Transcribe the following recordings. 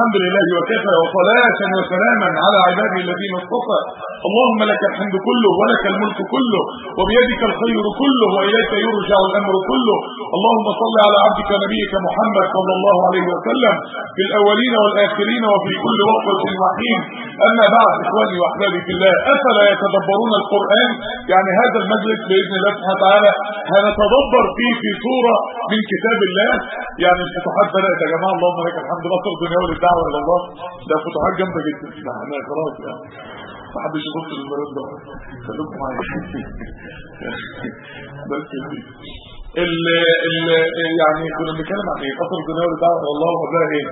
الحمد لله وكفى وصلاة وسلاما على عباده الذين اصطفى. اللهم لك الحمد كله ولك الملك كله وبيدك الخير كله وإليك يرجع الأمر كله. اللهم صل على عبدك نبيك محمد صلى الله عليه وسلم في الأولين والآخرين وفي كل وقت وحين. أما بعد إخواني وأحبابي في الله أفلا يتدبرون القرآن؟ يعني هذا المجلس بإذن الله سبحانه وتعالى هنتدبر فيه في سورة من كتاب الله. يعني الفتوحات بدأت يا جماعة اللهم لك الحمد. نصر الدنيا والدعوة إلى الله. ده فتوحات جامدة جدا. إحنا خلاص يعني. ما حدش يبص للمريض ده. خليكم معايا. بس ال ال يعني كنا بنتكلم عن إيه؟ قصر الدنيا والدعوة إلى الله وقبلها إيه؟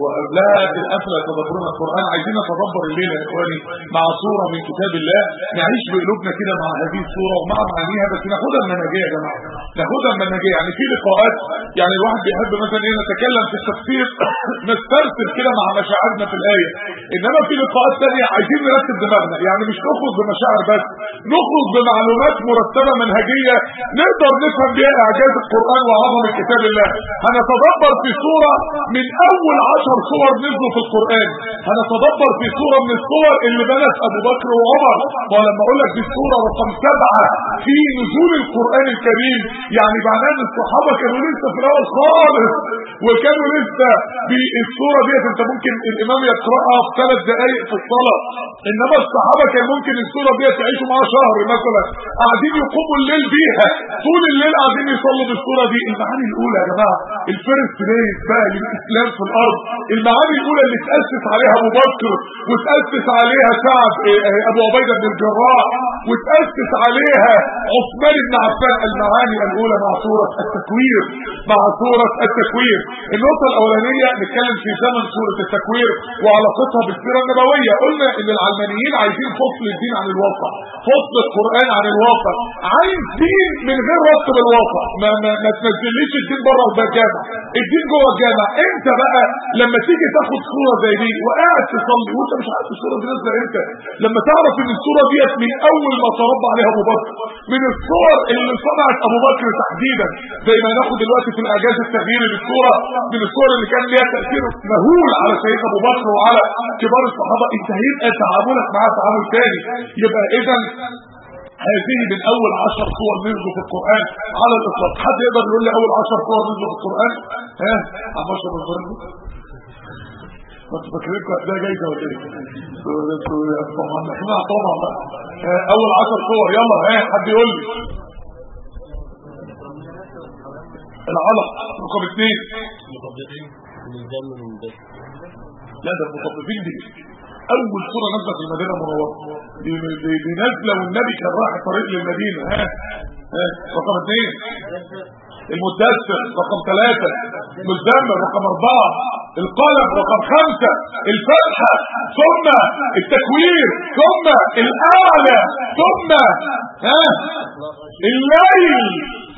وقبلها الأفلى يتدبرون القرآن عايزين نتدبر الليلة يا إخواني مع صورة من كتاب الله. نعيش بقلوبنا كده مع هذه الصورة ومع معانيها بس ناخدها المنهجية يا جماعة. ناخدها المنهجية. يعني في لقاءات يعني الواحد بيحب مثلا إيه نتكلم في التفسير نسترسل كده مع مشاعرنا في الآية. إنما في لقاءات ثانية عايزين نرتب دماغنا. يعني مش نخرج بمشاعر بس نخرج بمعلومات مرتبة منهجية نقدر نفهم بيها إعجاز القرآن وعظمة كتاب الله. هنتدبر في صورة من أول عشر صور نزلوا في القرآن. هنتدبر في صورة من الصور اللي بنت أبو بكر وعمر. ولما أقول لك دي السورة رقم سبعة في نزول القرآن الكريم يعني معناه ان الصحابة كانوا لسه في الأول خالص وكانوا لسه بالسورة ديت. أنت ممكن الإمام يقرأها في ثلاث دقائق في الصلاة. إنما الصحابة كان ممكن السورة ديت يعيشوا معاها شهر مثلا. قاعدين يقوموا الليل بيها. طول الليل قاعدين يصلوا بالسورة دي. المعاني الأولى يا جماعة ال first days بقى للإسلام في الأرض. المعاني الأولى اللي تأسس عليها أبو بكر وتأسس عليها سعد أبو عبيدة بن الجراح وتأسس عليها عثمان بن عفان. المعاني الأولى مع سورة التكوير مع سورة التكوير. النقطة الأولانية نتكلم في زمن سورة التكوير وعلاقتها بالسيرة النبوية. قلنا إن العلمانيين عايزين فصل الدين عن الواقع فصل القرآن عن الواقع. عايز دين من غير ربط بالواقع. ما, ما, ما تنزليش الدين بره الجامع. الدين جوه الجامع. انت بقى لما تيجي تاخد صورة زي دي وقاعد تصلي وانت مش عارف الصورة دي نازلة إمتى لما تعرف إن الصورة ديت من أول ما تربى عليها أبو بكر من الصور اللي صنعت أبو بكر تحديدا زي ما ناخد دلوقتي في الأعجاز التغييري للصورة من الصور اللي كان ليها تأثير مهول على سيدنا أبو بكر وعلى كبار الصحابة. إنت هيبقى تعاملك معاه تعامل تاني. يبقى اذا هذه من أول عشر صور نزلوا في القرآن على الإطلاق. حد يقدر يقول لي أول عشر صور نزلوا في القرآن؟ ها؟ عم اشرف الفرد كنت فاكرينكم ده جاي ده ولا إيه طبعا إحنا طبعا اول عشر صور يلا ها حد يقول لي العلق رقم اثنين لا ده المطبقين دي اول صوره نزلت في المدينة المنوره دي, نازله والنبي كان رايح طريق للمدينه ها ها رقم اثنين المدثر رقم ثلاثة مزمل رقم أربعة القلم رقم خمسة الفتحة ثم التكوير ثم الأعلى ثم ها؟ الليل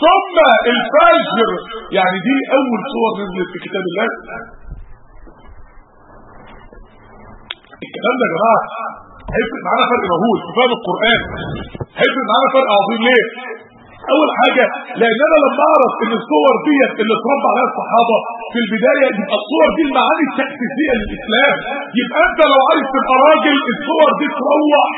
ثم الفجر. يعني دي أول صور نزلت في كتاب الله. الكلام ده يا جماعة هيفرق معانا فرق مهول في فهم القرآن. هيفرق معانا فرق عظيم. ليه؟ أول حاجة لأن أنا لما أعرف إن الصور ديت اللي اتربى عليها الصحابة في البداية يبقى الصور دي المعاني التأسيسية للإسلام. يبقى أنت لو عايز تبقى راجل الصور دي تروح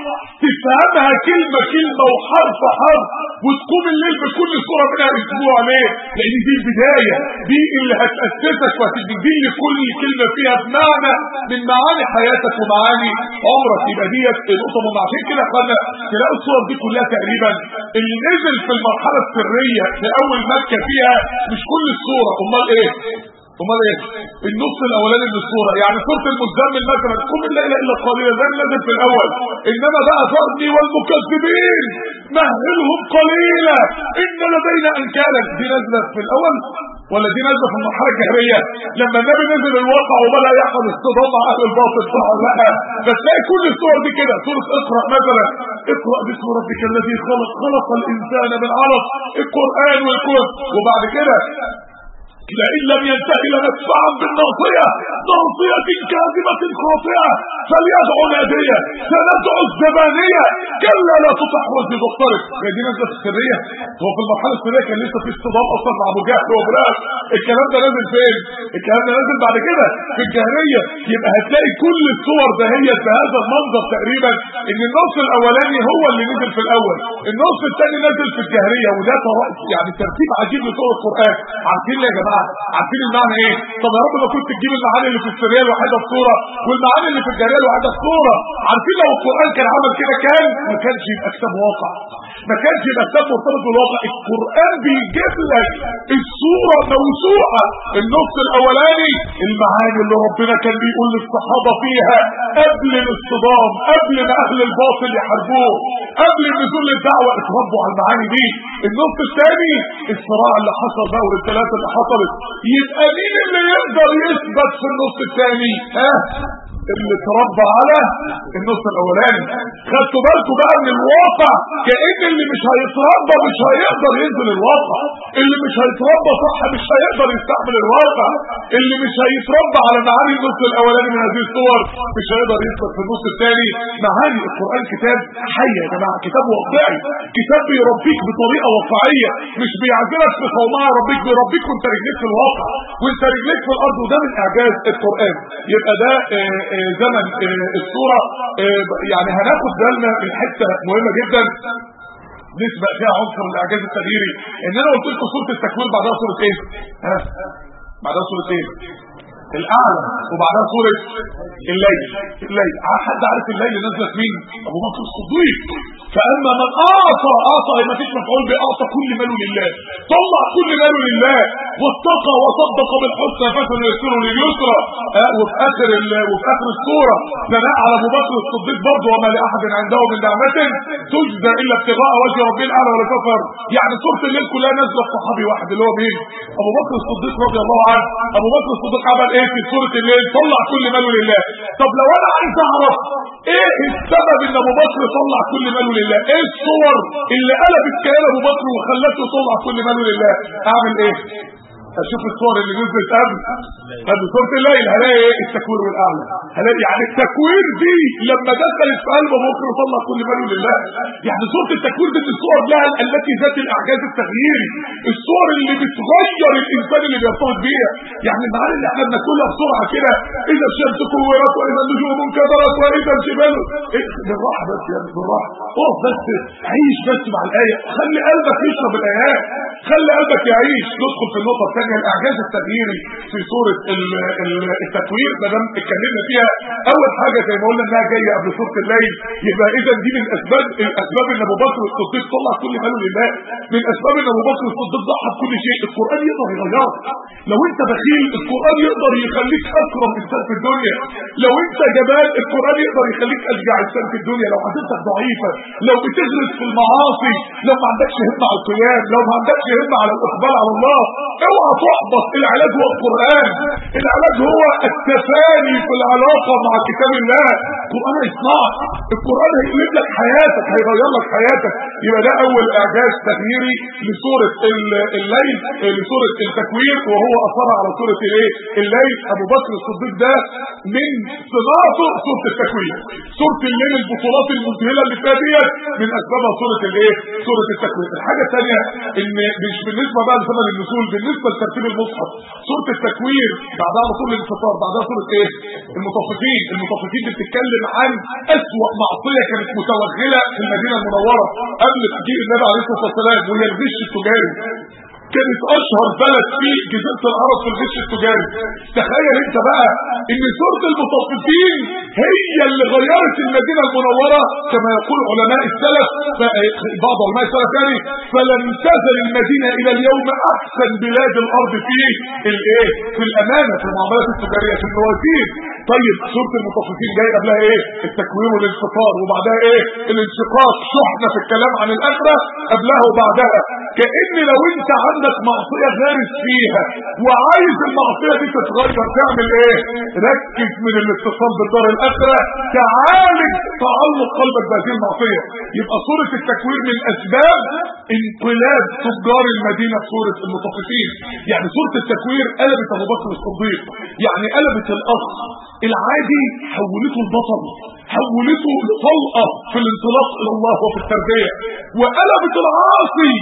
تفهمها كلمة كلمة وحرف حرف وتقوم الليل بكل صورة منها أسبوع ليه لأن دي البداية دي اللي هتأسسك وهتدي لكل كلمة فيها بمعنى من معاني حياتك ومعاني عمرك. يبقى ديت نقطة مهمة عشان كده إخوانا تلاقوا الصور دي كلها تقريبا اللي نزل في المرحلة السرية في أول مكة فيها مش كل الصورة. أمال إيه؟ أمال إيه؟ النص الأولاني من الصورة. يعني سوره المزمل مثلا قم لا إله إلا قليلا ده نزل في الأول. إنما بقى ذرني والمكذبين مهلهم قليلا. إن لدينا انكالا. دي نزلت في الأول. ولا دي نازله في المرحلة الجهريه لما النبي نزل الواقع وبدأ يحصل اصطدام مع أهل الباطل صح لا بس تلاقي كل الصور دي كده. سوره اقرأ مثلا. اقرأ باسم ربك الذي خلق خلق الإنسان من علق. القرآن والكون وبعد كده لئن لم ينتهي لندفعا بالناصية ناصية. كاذبة خاطئة. فليدعو نادية سندعو الزبانية. كلا لا تطح وزن مختلف هي دي نزلت السرية هو في المرحلة السرية كان لسه في اصطدام أصلا مع أبو جهل وابراهيم الكلام ده نازل فين؟ الكلام ده نازل بعد كده. في الجاهلية يبقى هتلاقي كل الصور دهيت بهذا المنظر تقريبا إن النص الأولاني هو اللي نزل في الأول. النص الثاني نزل في الجاهلية وده يعني ترتيب عجيب لسور القرآن. عارفين يا عارفين المعنى إيه طب يا رب لو كنت تجيب المعاني اللي في السريه الوحيده في صوره والمعاني اللي في الجاريه الوحيده في صوره عارفين لو القرآن كان عمل كده كان؟ ما كانش يبقى كتاب واقع. ما كانش يبقى كتاب مرتبط بالواقع. القرآن بيجيب لك الصورة موسوعة. النص الأولاني المعاني اللي ربنا كان بيقول للصحابة فيها. قبل الاصطدام قبل ما أهل الباطل يحاربوه قبل نزول الدعوة اتربوا على المعاني دي. النص الثاني الصراع اللي حصل بقى والثلاثه اللي حصلت. يبقى مين اللي يقدر يثبت في النص الثاني. ها؟ اللي تربى على النص الأولاني. خدتوا بالكم بقى من الواقع كأن اللي مش هيتربى مش هيقدر ينزل الواقع. اللي مش هيتربى صح مش هيقدر يستحمل الواقع. اللي مش هيتربى على معاني النص الأولاني من هذه الصور مش هيقدر يثبت في النص الثاني. معاني القرآن كتاب حي يا جماعة كتاب واقعي. كتاب بيربيك بطريقة واقعية مش بيعزلك في صومعة. ربيك بيربيك وانت رجليك في الواقع وانت رجليك في الأرض وده من إعجاز القرآن. يبقى ده آه زمن الصورة يعني هناخد بالنا من حتة مهمة جدا. نسبة فيها عنصر الإعجاز التغييري. إن أنا قلت لكم سورة التكوين بعدها سورة إيه؟ ها؟ بعدها سورة إيه؟ الاعلى وبعدها سورة الليل. الليل. حد عارف الليل نزلت مين؟ أبو بكر الصديق. فاما من اعطى اعطى ما فيش مفعول باعطى كل ماله لله. طلع كل ماله لله. واتقى وصدق بالحسنى فسنيسره لليسرى. آه وفي آخر وفي آخر السورة ثناء على أبو بكر الصديق برضه وما لأحد عنده من نعمه تجزى إلا ابتغاء وجه رب الأعلى ولا كفر يعني سورة الليل كلها في صحابي واحد اللي هو مين؟ أبو بكر الصديق رضي الله عنه. أبو بكر الصديق عمل إيه في سوره الليل؟ طلع كل ماله لله. طب لو أنا عايز أعرف إيه السبب إن أبو بكر طلع كل ماله لله؟ إيه الصور اللي قلبت كيان أبو بكر وخلته يطلع كل ماله لله؟ أعمل إيه؟ أشوف السور اللي نزلت قبل. قبل سوره الليل هلاقي إيه التكوير والأعلى؟ هلاقي يعني التكوير دي لما دخلت في قلب ابو بكر وطلع كل ماله لله. يعني سوره التكوير دي من السور لها التي ذات الأعجاز التغييري السور اللي بتغير الإنسان اللي بيرتبط بيها. يعني المعاني اللي إحنا بناكلها بسرعة كده. إذا الشمس كورت وإذا النجوم انكدرت وإذا الجبال. إيه بالراحه بس يا بالراحه اقف بس عيش بس مع الآية. خلي قلبك يشرب الآيات. خلي قلبك يعيش. ندخل في النقطة الاعجاز التغييري في سوره التكوير ما دام اتكلمنا فيها أول حاجة زي ما قلنا إنها جاية قبل سوره الليل. يبقى إذا دي من أسباب الاسباب إن أبو بكر الصديق طلع كل ماله لله من أسباب إن أبو بكر الصديق ضحى بكل شيء القرآن يقدر يغيرك لو أنت بخيل القرآن يقدر يخليك أكرم انسان في الدنيا. لو أنت جبان القرآن يقدر يخليك أشجع انسان في الدنيا. لو عادتك ضعيفه لو بتغرس في المعاصي لو ما عندكش همة على القيام لو ما عندكش همة على الاقبال على الله اوعى تحبط العلاج هو القرآن. العلاج هو التفاني في العلاقة مع كتاب الله. القرآن هيصنعك القرآن هيقلب لك حياتك هيغير لك حياتك. يبقى ده أول إعجاز تغييري لسوره الليل لسوره التكوير وهو اثر على سوره الايه الليل. أبو بكر الصديق ده من صناعته سوره التكوير سوره الليل البطولات المذهلة اللي فيها ديت من أسبابها سوره الإيه؟ سوره التكوير الحاجة الثانية إن مش بالنسبة بقى لزمن النزول بالنسبة لترتيب المصحف سورة التكوير بعدها رسول الانتصار بعدها سورة إيه؟ المطففين المطففين بتتكلم عن أسوأ معصية كانت متوغلة في المدينة المنورة قبل تحقيق النبي عليه الصلاة والسلام وهي الغش التجاري. كانت أشهر بلد في جزيرة العرب في الغش التجاري. تخيل أنت بقى إن سورة المطففين هي اللي غيرت المدينة المنورة كما يقول علماء السلف بعض علماء السلف يعني فلم تزل المدينة إلى اليوم أحسن بلاد الأرض في الإيه؟ في الأمانة في المعاملات التجارية في الموازين طيب سورة المطففين جاي قبلها إيه؟ التكوين والانفطار وبعدها إيه؟ الانشقاق شحنة في الكلام عن الأخرة قبلها وبعدها. كأن لو أنت عندك معصية غارس فيها. وعايز المعصية دي تتغير تعمل إيه؟ ركز من الاتصال بالدار الاخرة تعالج تعلق قلبك بهذه المعصية يبقى سورة التكوير من أسباب انقلاب تجار المدينة في سورة المطففين. يعني سورة التكوير قلبت أبو بكر الصديق. يعني قلبت الاخ العادي حولته البطل. حولته لطلقة في الانطلاق إلى الله وفي التربية. وقلبت العاصي.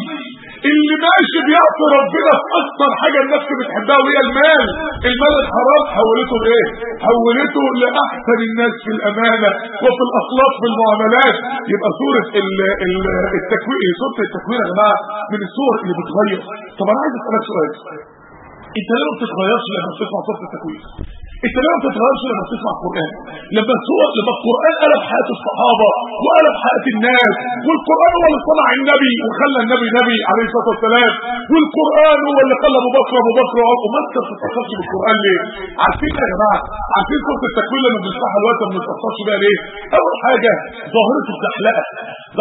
اللي ماشي بيعصي ربنا في أكتر حاجة النفس بتحبها وهي المال. المال الحرام حولته لايه حولته لأحسن الناس في الأمانة وفي الأخلاق في المعاملات. يبقى سوره ال ال التكوير سوره التكوير يا جماعة من السور اللي بتغير. طب أنا عايز أسألك سؤال. أنت ليه ما بتتغيرش لما بتسمع سوره التكوير ليه ما بتتغيرش لما بتسمع القرآن. لما السور لما القرآن قلب حياة الصحابة وقلب حياة الناس. والقرآن هو اللي صنع النبي وخلى النبي نبي عليه الصلاة والسلام. والقرآن هو اللي خلى ابو بكر أبو بكر وما أنت ما بتتأثرش بالقرآن ليه؟ عارفين يا جماعة عارفين سوره التكوير لما بنفتحها دلوقتي ما بنتاثرش بيها ليه؟ أول حاجة ظاهرة الزحلقه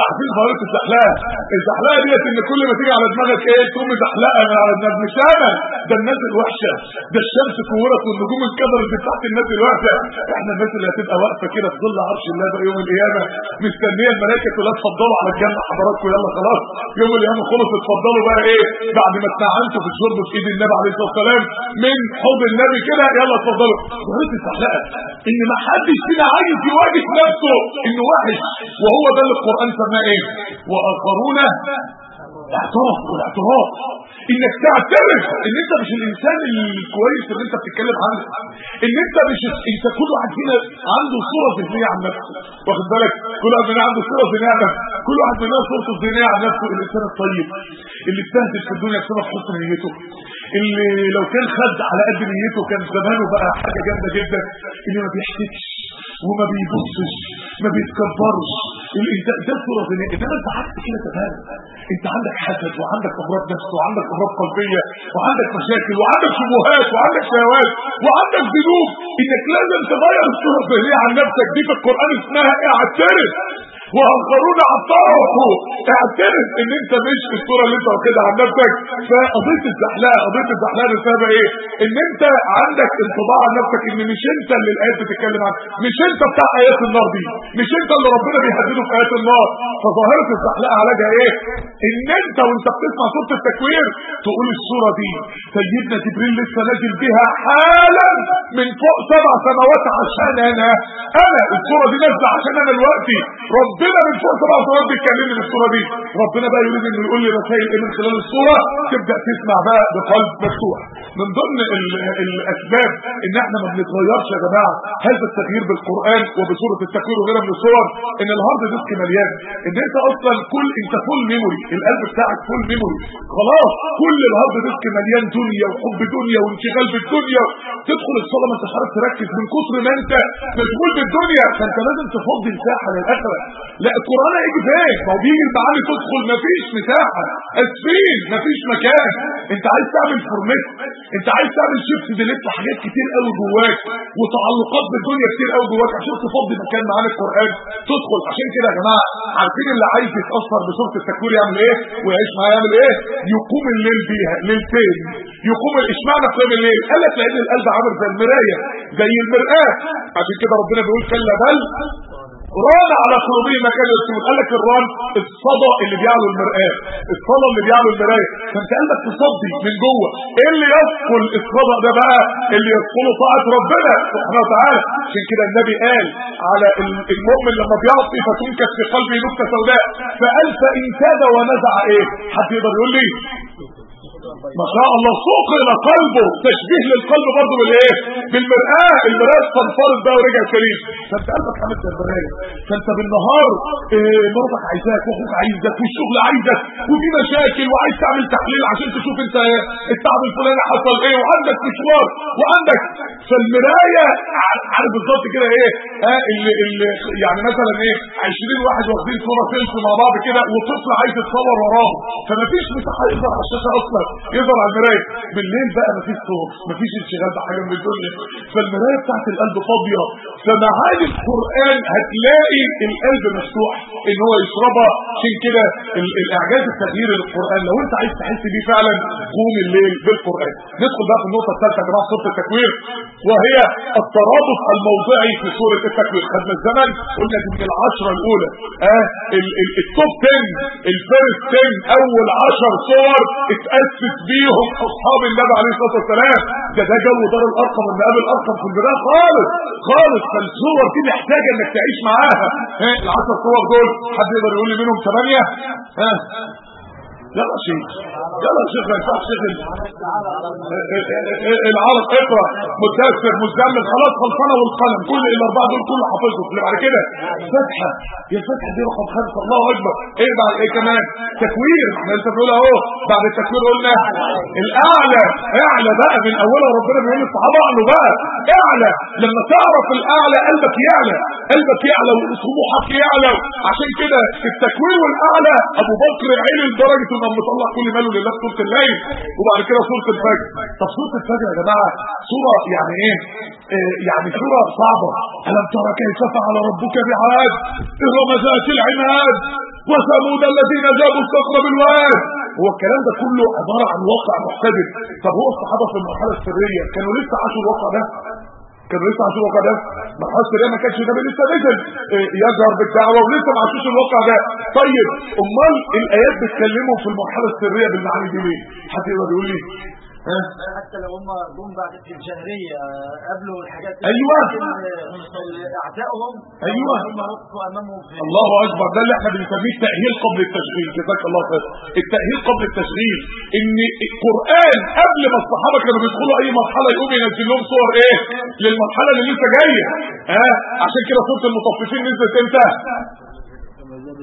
عارفين ظاهره الزحلقة. الزحلقة ديت إن كل ما تيجي على دماغك إيه؟ تقوم زحلقه من على دماغك. مش أنا. ده الناس الوحشة. ده الشمس كورت والنجوم انكدرت بتاعت الناس الوحشة. إحنا الناس اللي هتبقى واقفة كده في ظل عرش الله بقى يوم القيامة. مستنية الملائكة كلها اتفضلوا على الجنة حضراتكم. يلا خلاص. يوم القيامة خلص. اتفضلوا بقى إيه؟ بعد ما اتنعمتوا في الشرب في إيد النبي عليه الصلاة والسلام من حوض النبي كده. يلا اتفضلوا. ظاهره الزحلقة. إن ما حدش فينا عايز يواجه نفسه. إنه وحش. وهو ده اللي القرآن سماه إيه؟ وآخرون اعتراف والاعتراف إنك تعترف إن أنت مش الإنسان الكويس اللي أنت بتتكلم عنه. إن أنت مش أنت كل واحد فينا عنده صورة ذهنية عن نفسه. واخد بالك؟ كل واحد فينا عنده صورة ذهنية عن نفسه. كل واحد فينا صورته الذهنيه عن نفسه. الانسان الطيب اللي استهدف في الدنيا بسبب حسن نيته. اللي لو كان خد على قد نيته كان زمانه بقى حاجة جامدة جدا اللي ما بيحتكش وما بيبصش ما بيتكبرش. الانسان ده صورة إنما أنت عكس كده تماما أنت عندك حسد وعندك أمراض نفس وعندك أمراض قلبية وعندك مشاكل وعندك شبهات وعندك شهوات وعندك ذنوب. إنك لازم تغير الصورة الذهنية عن نفسك. دي في القرآن اسمها اعترف. واخرون اعترفوا اعترف إن أنت مش في الصورة اللي أنت واخدها عن نفسك. فقضية الزحلقة قضية الزحلقة بسبب إيه؟ إن أنت عندك انطباع عن نفسك إن مش أنت اللي الآيات بتتكلم عنها مش أنت بتاع آيات النار دي. مش أنت اللي ربنا بيهدده في آيات النار. فظاهرة الزحلقة علاجها إيه؟ إن أنت وأنت بتسمع سوره التكوير تقول الصورة دي. سيدنا جبريل لسه نازل بها حالا من فوق سبع سماوات عشان أنا. أنا الصورة دي نازلة عشان أنا دلوقتي. ربنا من فوق سبع سماوات بيتكلمني في الصورة دي. ربنا بقى يريد إنه يقول لي رسائل إيه من خلال الصورة؟ تبدأ تسمع بقى بقلب مفتوح. من ضمن ال- الأسباب إن إحنا ما بنتغيرش يا جماعة هذا التغيير بالقرآن وبسورة التكوير وغيرها من السور إن ال hard disk مليان. إن أنت أصلا كل أنت full memory القلب بتاعك full memory خلاص كل ال hard disk مليان دنيا وحب دنيا وانشغال بالدنيا. تدخل الصلاة ما انتش عارف تركز. من كتر ما أنت مشغول بالدنيا فأنت لازم تفضي مساحة للآخرة. لا القرآن هيجي فين؟ ما هو بيجي المعاني تدخل مفيش مساحة. اسفين مفيش مكان. انت عايز تعمل format انت عايز تعمل shift delete حاجات كتير قوي جواك وتعلقات بالدنيا كتير قوي جواك عشان تفضي مكان معاني القرآن. تدخل. عشان كده يا جماعة عارفين اللي عايز يتأثر بسورة التكوير يعمل إيه؟ ويعيش معاه يعمل إيه؟ يقوم الليل بيها ليلتين. يقوم اشمعنى قيام الليل؟ قال لك لأن القلب عامل زي المراية زي المرآة. عشان كده ربنا بيقول كلا بل ران على قلوبهم ما كانوا قال لك الران الصدى اللي بيعلو المرآة. الصدى اللي بيعلو المراية. فانت قلبك تصدي من جوه. إيه اللي يدخل الصدى ده بقى؟ اللي يدخله طاعة ربنا سبحانه وتعالى. عشان كده النبي قال على ال- المؤمن لما بيعصي فتنكت في قلبه نكتة سوداء. فقال فإن كاد ونزع إيه؟ حد يقدر يقول لي؟ ما شاء الله إلى قلبه. تشبيه للقلب برضه بالايه بالمرآة المرآة استنفرت بقى ورجع كريم فأنت قلبك عامل زي المراية فأنت بالنهار إيه مراتك عايزاك واخوك عايزك والشغل عايزك وفي مشاكل وعايز تعمل تحليل عشان تشوف أنت التعب الفلاني حصل إيه؟ وعندك مشوار وعندك فالمراية. ع- عارف بالظبط كده إيه؟ ها اللي اللي يعني مثلا إيه؟ 20 واحد واخدين صورة سيلفي مع بعض كده وطفل عايز يتصور وراهم فمفيش مساحه يظهر على الشاشة أصلا. يظهر على المراية. بالليل بقى مفيش صوت مفيش انشغال بحاجه من الدنيا فالمراية بتاعت القلب فاضية. فمعاني القرآن هتلاقي القلب مفتوح إن هو يشربها. عشان كده ال- الإعجاز التغييري للقرآن لو أنت عايز تحس بيه فعلا قوم الليل بالقرآن. ندخل بقى في النقطة الثالثة يا جماعة سورة التكوير. وهي الترابط الموضعي في سورة التكوير. خدنا الزمن قلنا دي من العشرة الأولى. آه ال- ال- التوب 10 ال first 10 أول 10 سور اتاسس بيهم أصحاب النبي عليه الصلاة والسلام. ده ده جو دار الأرقم اللي قبل الأرقم في البداية خالص. خالص فالسور دي محتاجة إنك تعيش معاها. ها العشر سور دول حد يقدر يقول لي منهم ثمانية؟ ها يلا شيخ يلا شيخ ما ينفعش العرب اقرأ مدثر مزمل خلاص خلصانة والقلم كل الاربعه دول كله حافظهم. اللي بعد كده. فتحة يا فتحة دي رقم خمسة. الله أكبر. إيه بعد إيه كمان؟ تكوير. إحنا لسه بنقول أهو. بعد التكوير قلنا الأعلى أعلى بقى من أولها ربنا بيقول للصحابه اعلوا بقى. أعلى. لما تعرف الأعلى قلبك يعلى. قلبك يعلى وطموحك يعلى. عشان كده التكوير والأعلى أبو بكر عين لدرجة انه مطلع كل ماله لله في سورة الليل وبعد كده سورة الفجر. طب سورة الفجر يا جماعة سورة يعني إيه؟ آه يعني سورة صعبة. ألم ترى كيف فعل ربك بعاد؟ ارم ذات العماد وثمود الذين جابوا الصخر بالواد. هو الكلام ده كله عبارة عن واقع محتدث طب هو الصحابة في المرحلة السرية كانوا لسه عاشوا الواقع ده. كانوا لسه عاشوا الواقع ده مرحله السريه ما كانش النبي لسه نزل. آه، يجهر بالدعوة ولسه ما عاشوش الواقع ده. طيب أمال الآيات بتكلمهم في المرحلة السرية بالمعاني دي ليه؟ حد يقدر يقول لي؟ حتى لو هم جم بعد في الجاهلية قبلوا الحاجات دي، أيوة. لكن أعدائهم أيوة. هم وقفوا أمامهم في الله أكبر. ده اللي إحنا بنسميه التأهيل قبل التشغيل. جزاك الله خير. التأهيل قبل التشغيل. إن القرآن قبل ما الصحابة كانوا بيدخلوا أي مرحلة يقوم ينزل لهم صور إيه؟ للمرحلة اللي لسه جاية. ها؟ عشان كده سورة المطففين نزلت إمتى؟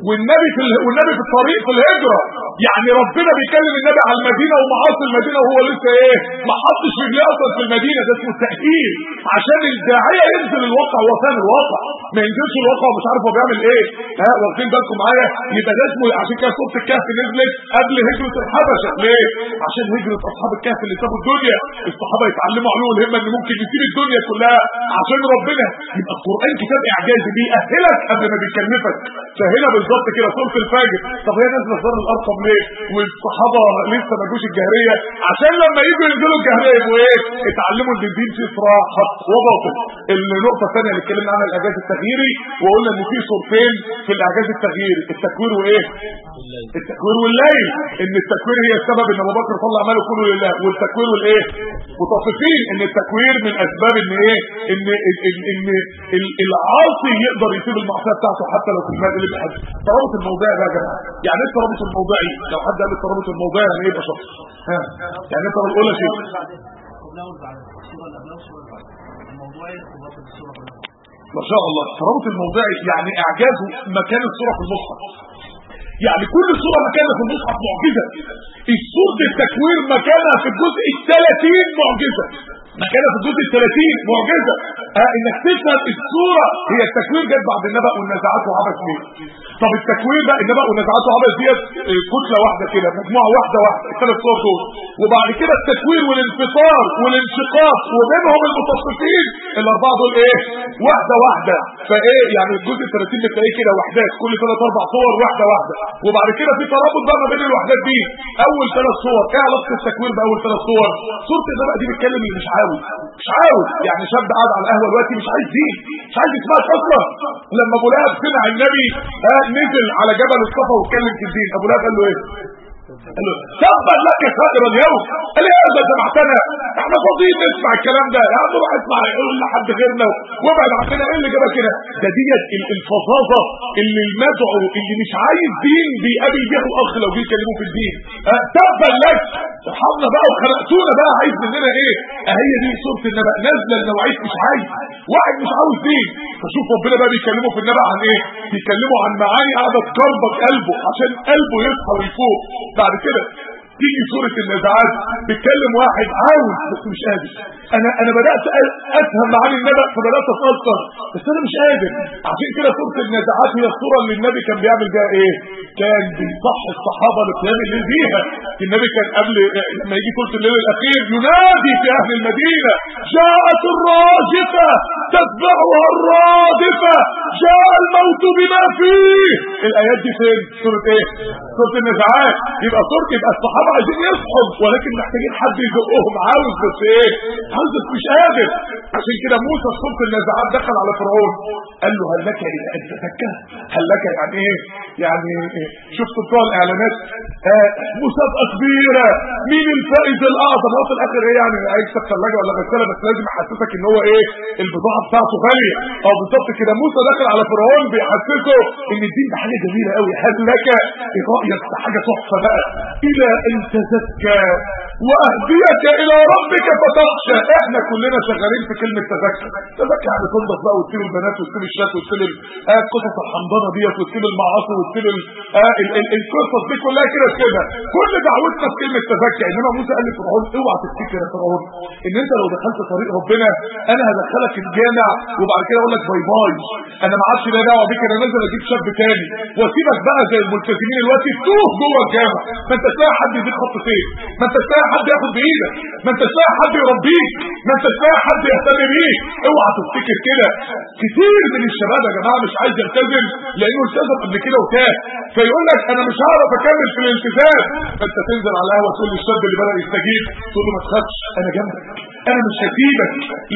والنبي في ال... والنبي في الطريق في الهجرة. يعني ربنا بيكلم النبي على المدينة ومعاصي المدينة وهو لسه إيه؟ ما حطش رجليه أصلا في المدينة. ده اسمه التأهيل. عشان الداعية ينزل الواقع. هو فاهم الواقع. ما ينزلش الواقع ومش عارف هو بيعمل إيه. ها؟ واخدين بالكم معايا؟ يبقى ده اسمه عشان كده سورة الكهف نزلت قبل هجرة الحبشة. ليه؟ عشان هجرة أصحاب الكهف اللي سابوا الدنيا. الصحابة يتعلموا علوم الهمة إن ممكن يسيب الدنيا كلها عشان ربنا. يبقى القرآن كتاب اعجازي بيأهلك قبل ما بيكلفك. فهنا بالظبط كده سوره الفجر. طب هي في دار الارقم ليه؟ والصحابة لسه ما جوش الجاهلية؟ عشان لما يجوا ينزلوا الجاهلية يبقوا إيه؟ اتعلموا إن الدين فيه صراع حق وباطل النقطة الثانية اللي اتكلمنا عنها الإعجاز التغييري وقلنا إن في صورتين في الإعجاز التغييري التكوير وإيه؟ التكوير والليل. إن التكوير هي السبب إن أبو بكر طلع ماله كله لله. والتكوير والإيه؟ متفقين إن التكوير من أسباب إن إيه؟ إن إن إن ال- العاصي يقدر يسيب المعصية بتاعته حتى لو في المال اللي الترابط الموضعي بقى يا جماعة يعني إيه؟ الترابط الموضعي لو حد قال الترابط الموضعي يعني إيه يبقى شخص ها. يعني انت بتقول الصورة الصورة كلها ما شاء الله. الترابط الموضعي يعني اعجاز مكان الصورة في المصحف. يعني كل صورة مكانها في المصحف معجزة. الصورة التكوير مكانها في الجزء الثلاثين معجزه مكانها في الجزء الثلاثين معجزة. آه انك تفهم الصورة هي التكوير جت بعد النبأ والنزعات وعبث ليه طب التكوير بقى النبأ والنزعات وعبث ديت آه، كتلة واحدة كده مجموعة واحدة واحدة الثلاث صور دول. وبعد كده التكوير والانفطار والانشقاق وبينهم المتصفين. الأربعة دول إيه؟ واحدة واحدة. فإيه؟ يعني الجزء ال 30 بتلاقيه كده وحدات كل ثلاث أربع صور واحدة واحدة. وبعد كده في ترابط بقى ما بين الوحدات دي. أول ثلاث صور إيه علاقة التكوير بأول ثلاث صور؟ صورة النبأ دي بتتكلم اللي مش عاوز مش عاوز يعني شاب قاعد على القهوه دلوقتي مش عايز دين مش عايز يسمعك أصلا. لما أبو لهب سمع النبي آه نزل على جبل الصفا واتكلم في الدين. أبو لهب قال له إيه؟ قال له تبا لك سائر اليوم. قال لي هذا سمعتنا إحنا فاضيين نسمع الكلام ده. يا عم روح اسمع يقول لحد غيرنا وابعد عننا. إيه اللي جابك كده؟ ده ديت ال- الفظاظة اللي المدعو اللي مش عايز دين بيقابل بيها الأخ لو جه يكلموه في الدين. أه تبا لك. ارحمنا بقى وخلقتونا بقى عايز مننا إيه؟ اهي دي سوره النبأ. نازلة لنوعيه مش عايز. واحد مش عاوز دين. فشوف ربنا بقى بيكلموا في النبأ عن إيه؟ بيكلموا عن معاني قاعدة تكربك قلبه عشان قلبه يصحى ويفوق. بعد كده تيجي سوره النازعات بتكلم واحد عاوز بس مش قادر. أنا أنا بدأت أفهم معاني النبأ فبدأت أتأثر. بس أنا مش قادر. عشان كده سوره النازعات هي الصورة اللي النبي كان بيعمل بيها إيه؟ كان بيصح الصحابة لقيام الليل بيها النبي كان قبل لما يجي سوره الليل الأخير ينادي في أهل المدينة جاءت الراجفه تتبعها الرادفة جاء الموت بما فيه. الآيات دي فين؟ سوره إيه؟ سوره النزعات يبقى سوره يبقى الصحابة عايزين يصحوا ولكن محتاجين حد يزقهم. عاوز بس إيه؟ عاوز بس مش قادر. عشان كده موسى سوره النزعات دخل على فرعون قال له هل لك إلى ان تزكى هل لك يعني إيه؟ يعني إيه؟ شفت بتوع الاعلانات آه مسابقه كبيره مين الفائز الأعظم؟ هو في الآخر إيه يعني؟ هيكسب ثلاجه ولا غساله بس لازم يحسسك إن هو إيه؟ البضاعة بتاعته غالية. أه بالظبط كده. موسى دخل على فرعون بيحسسه إن الدين ده حاجة جميلة قوي هل لك؟ رايك في حاجة تحفة بقى. إلى أن تزكى وأهديك إلى ربك فتخشى. إحنا كلنا شغالين في كلمة تزكى تزكى يعني تنضف بقى وتسيب البنات وتسيب الشات وتسيب آه قصص الحمضانه ديت وتسيب المعاصي وتسيب آه ال- ال- القصص دي كلها كده كده كل دعوتنا في كلمة تزكى إنما موسى قال لفرعون أوعى تفتكر يا فرعون إن أنت لو دخلت طريق ربنا أنا هدخلك الجامع وبعد كده أقول لك bye bye. أنا ما عادش ليا دعوة بيك أنا نازل أجيب شاب تاني. وأسيبك بقى زي الملتزمين دلوقتي تتوه جوه الجامع. ما أنت تلاقي حد يديك خط سير ما أنت تلاقي حد ياخد بإيدك. ما انت تلاقي حد يربيك. ما انت تلاقي حد يهتم بيك. اوعى تفتكر كده. كتير من الشباب يا جماعة مش عايز يلتزم لأنه التزم قبل كده وتاه فيقول لك أنا مش هعرف أكمل في الالتزام. فأنت تنزل على القهوة تقول للشاب اللي بدأ يستجيب تقول له ما تخافش أنا جنبك. أنا مش هسيبك.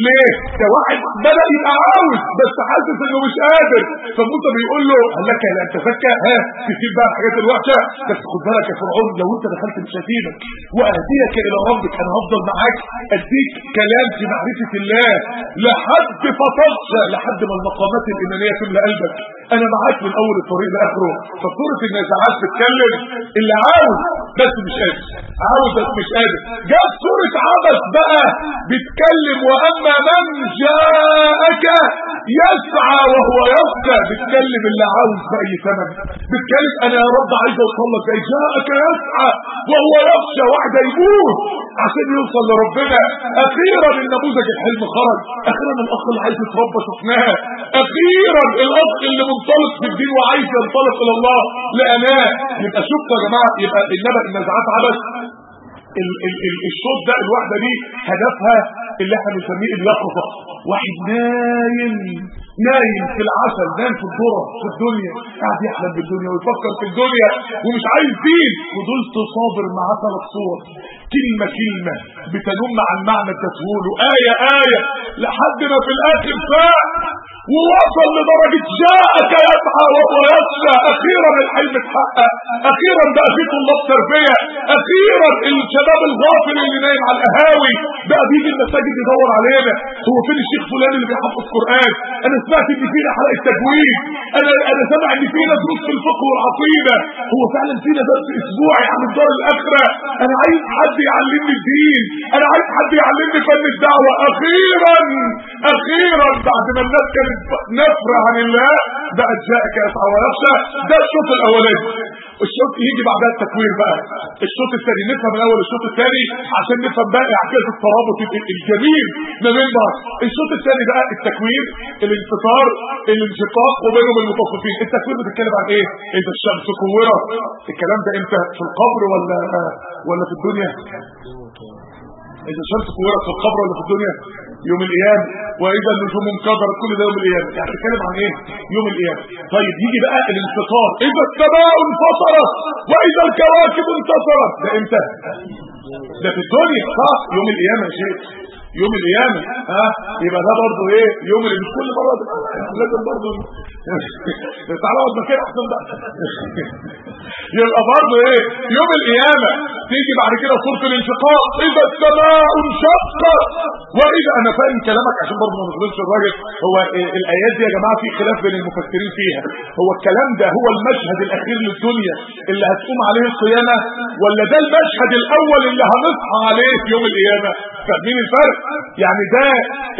ليه؟ ده واحد بدأ يبقى عاوز بس حاسس إنه مش قادر. فموسى بيقول له هل لك لا تزكى. ها تسيب بقى الحاجات الوحشة. بس خد بالك يا فرعون لو أنت دخلت مش هسيبك. واهديك إلى ربك أنا هفضل معاك أديك كلام في معرفة الله لحد فتخشى لحد ما المقامات الإيمانية تملى قلبك. أنا معاك من أول الطريق لآخره. فسوره النازعات بتتكلم اللي عاوز بس مش قادر. عاوز بس مش قادر. جاب سوره عبس بقى بتتكلم وأما من جاءك يسعى وهو يخشى بتكلم اللي عاوز بأي ثمن. بتكلم أنا يا رب عايز أوصل لك؟ جاءك يسعى وهو يخشى. واحد يموت عشان يوصل لربنا أخيرا النموذج الحلم خرج. أخيرا الاخ اللي عايز يتربى شفناه. أخيرا الاخ اللي منطلق في الدين وعايز ينطلق إلى الله لقناه. يبقى شفتوا يا جماعة يبقى النبأ النزعات عبث. ال- ال- ال- الشوط ده الواحدة دي هدفها اللي إحنا بنسميه اليقظة. واحد نايم نايم في العسل نايم في الذرة في الدنيا قاعد يحلم بالدنيا ويفكر في الدنيا ومش عايز دين فضلت صابر مع ثلاث صور كلمة كلمة بتنم عن معنى التسهول آية آية لحد ما في الآخر فاق ووصل لدرجة جاءك يسعى وهو أخيرا الحلم اتحقق أخيرا بقى في طلاب تربية أخيرا الشباب الغافل اللي نايم على القهاوي بقى بيجي المساجد يدور علينا. هو فين الشيخ فلان اللي بيحفظ قرآن؟ أنا سمعت إن فينا حلقة تجويد أنا أنا سامع إن فينا دروس في الفقه والعقيدة. هو فعلا فينا درس أسبوعي عن الدار الآخرة أنا عايز حد يعلمني الدين. أنا عايز حد يعلمني فن الدعوة. أخيرا أخيرا بعد ما الناس كانت نفرة عن الله بقت جاءك يسعى ويخشى ده الشوط الأولاني. الشوط يجي بعدها التكوير بقى. الشوط الثاني نفهم الأول الشوط الثاني عشان نفهم بقى حكايه الترابط ال- الجميل ما بين بعض. الشوط الثاني بقى التكوير الانفطار الانشقاق وبينهم المتصفين التكوير بتتكلم عن إيه؟ إذا الشمس كورت. الكلام ده إمتى؟ في القبر ولا ولا في الدنيا؟ إذا الشمس كورت في القبر ولا في الدنيا يوم القيامة. وإذا النجوم انكدرت كل ده يوم القيامة. يعني بتتكلم عن إيه؟ يوم القيامة. طيب يجي بقى الانفطار. إذا السماء انفطرت وإذا الكواكب انتصرت. ده إمتى؟ ده في الدنيا. صح. يوم القيامة يا شيخ. يوم القيامة. ها؟ يبقى ده برضه إيه؟ يوم اللي مش كل مرة لازم برضه. تعالى اقعد مكان أحسن بقى. يبقى برضه إيه؟ يوم القيامة. تيجي بعد كده سوره الانشقاق إذا السماء انشقت وإذا أنا فاهم كلامك عشان برضه ما نظلمش الراجل. هو الآيات دي يا جماعة في خلاف بين المفسرين فيها. هو الكلام ده هو المشهد الأخير للدنيا اللي هتقوم عليه القيامة؟ ولا ده المشهد الأول اللي هنصحى عليه في يوم القيامة؟ فاهمين الفرق؟ يعني ده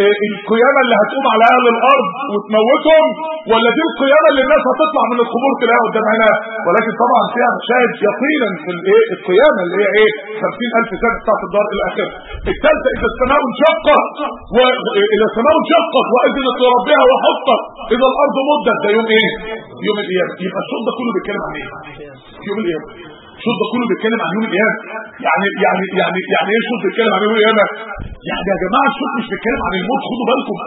إيه القيامة اللي هتقوم على أهل الأرض وتموتهم؟ ولا دي القيامة اللي الناس هتطلع من القبور تلاقيها قدام عينها؟ ولكن طبعا فيها مشاهد يقينا في الإيه؟ القيامة اللي هي إيه؟ 50000 سنه بتاعت الدار إلى آخره. الثالثه إذا السماء انشقت واذا السماء انشقت وأذنت لربها وحطت إذا الأرض مدت ده يوم إيه؟ يوم القيامة. يبقى الشوط ده كله بيتكلم عن إيه؟ يوم القيامة. الشوط ده كله بيتكلم عن يوم القيامة. يعني يعني يعني يعني إيه الشوط بيتكلم عن يوم القيامة؟ يعني يا جماعة الشوط مش بيتكلم عن الموت خدوا بالكم.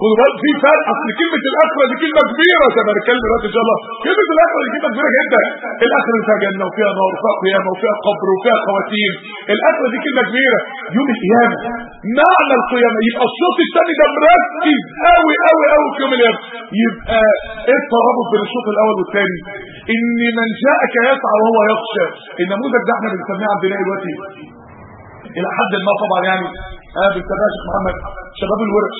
خدوا بالكم في فرق. أصل كلمة الأخرة دي كلمة كبيرة زي ما هنتكلم دلوقتي إن شاء الله. كلمة الأخرة دي كلمة كبيرة جدا. الأخرة فيها جنة وفيها نار وفيها قيامة وفيها قبر وفيها خواتيم. الأخرة دي كلمة كبيرة. يوم القيامة. معنى القيامة. يبقى الشوط الثاني ده مركز قوي قوي قوي في يوم القيامة. يبقى إيه الترابط بين الشوط الأول والثاني. إن من جاءك يسعى وهو يخشى. النموذج ده إحنا بنسميه عندنا دلوقتي. إلى حد ما طبعا يعني. أنا بنسميها شيخ محمد. شباب الورش.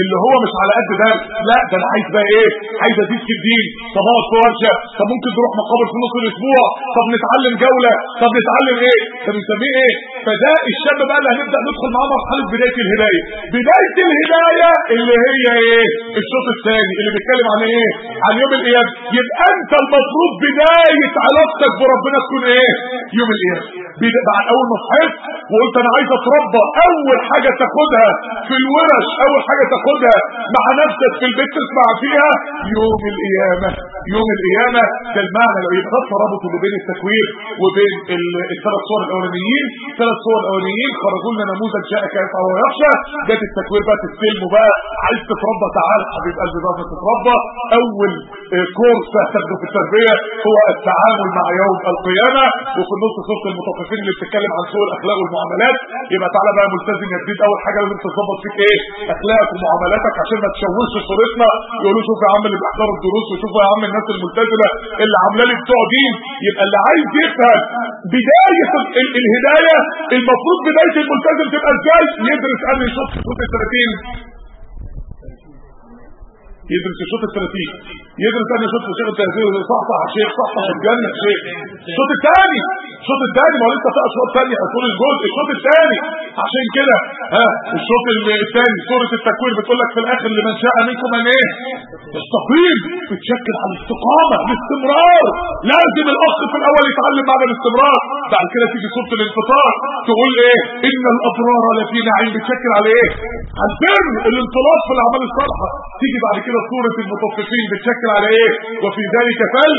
اللي هو مش على قد ده لا ده أنا عايز بقى إيه؟ عايز أزيد في الدين. طب اقعد في ورشه طب ممكن تروح مقابر في نص الأسبوع؟ طب نتعلم جولة؟ طب نتعلم إيه؟ طب نسميه إيه؟ فده الشاب بقى اللي هنبدأ ندخل معاه مرحلة بداية الهداية. بداية الهداية اللي هي إيه؟ الشوط الثاني اللي بيتكلم عن إيه؟ عن يوم القيامه يبقى أنت المفروض بداية علاقتك بربنا تكون إيه؟ يوم القيامه بعد أول ما صحيت وقلت أنا عايز أتربى. أول حاجة تاخدها في الورش أول حاجة تاخدها مع نفسك في البيت تسمع فيها. يوم القيامة يوم القيامة ده المعنى لو يبقى الترابط اللي بين التكوير وبين الثلاث صور الأولانيين. ثلاث صور الأولانيين خرجوا لنا نموذج جاءك يسعى ويخشى جت التكوير بقى تستلمه بقى عايز تتربى. تعال حبيب قلبي بقى تتربى أول كورس هتاخده في التربية هو التعامل مع يوم القيامة. وفي النص سوره المطففين اللي بتتكلم عن سوء الأخلاق والمعاملات. يبقى تعالى بقى ملتزم يا جديد أول حاجة لازم تظبط فيك إيه؟ أخلاقك ومعاملاتك. عشان ما تشوهش صورتنا. يقولوا شوف يا عم اللي بيحضروا الدروس وشوفوا يا عم الناس الملتزمة اللي عاملة لي بتوع دين. يبقى اللي عايز يفهم بداية الهداية المفروض بداية الملتزم تبقى إزاي؟ يدرس صوت ال 30 يدرس الشوط الثلاثين يدرس أنا شوط الشيخ التهذيب صح صح شيخ صح صح الجنة شيخ. الشوط الثاني الشوط الثاني ما هو لسه فيها اشواط ثانية طول الجزء الشوط الثاني. عشان كده ها الشوط الثاني سوره التكوير بتقول لك في الآخر لمن شاء منكم أن إيه؟ يستقيم بتشكل على الاستقامة الاستمرار لازم الاخ في الأول يتعلم معنى الاستمرار. بعد كده تيجي سوره الانفطار تقول إيه؟ إن الأبرار لفي نعيم. بتشكل على إيه؟ على البر الانطلاق في الأعمال الصالحة. تيجي بعد كده سورة المطففين بتشكل على إيه؟ وفي ذلك فل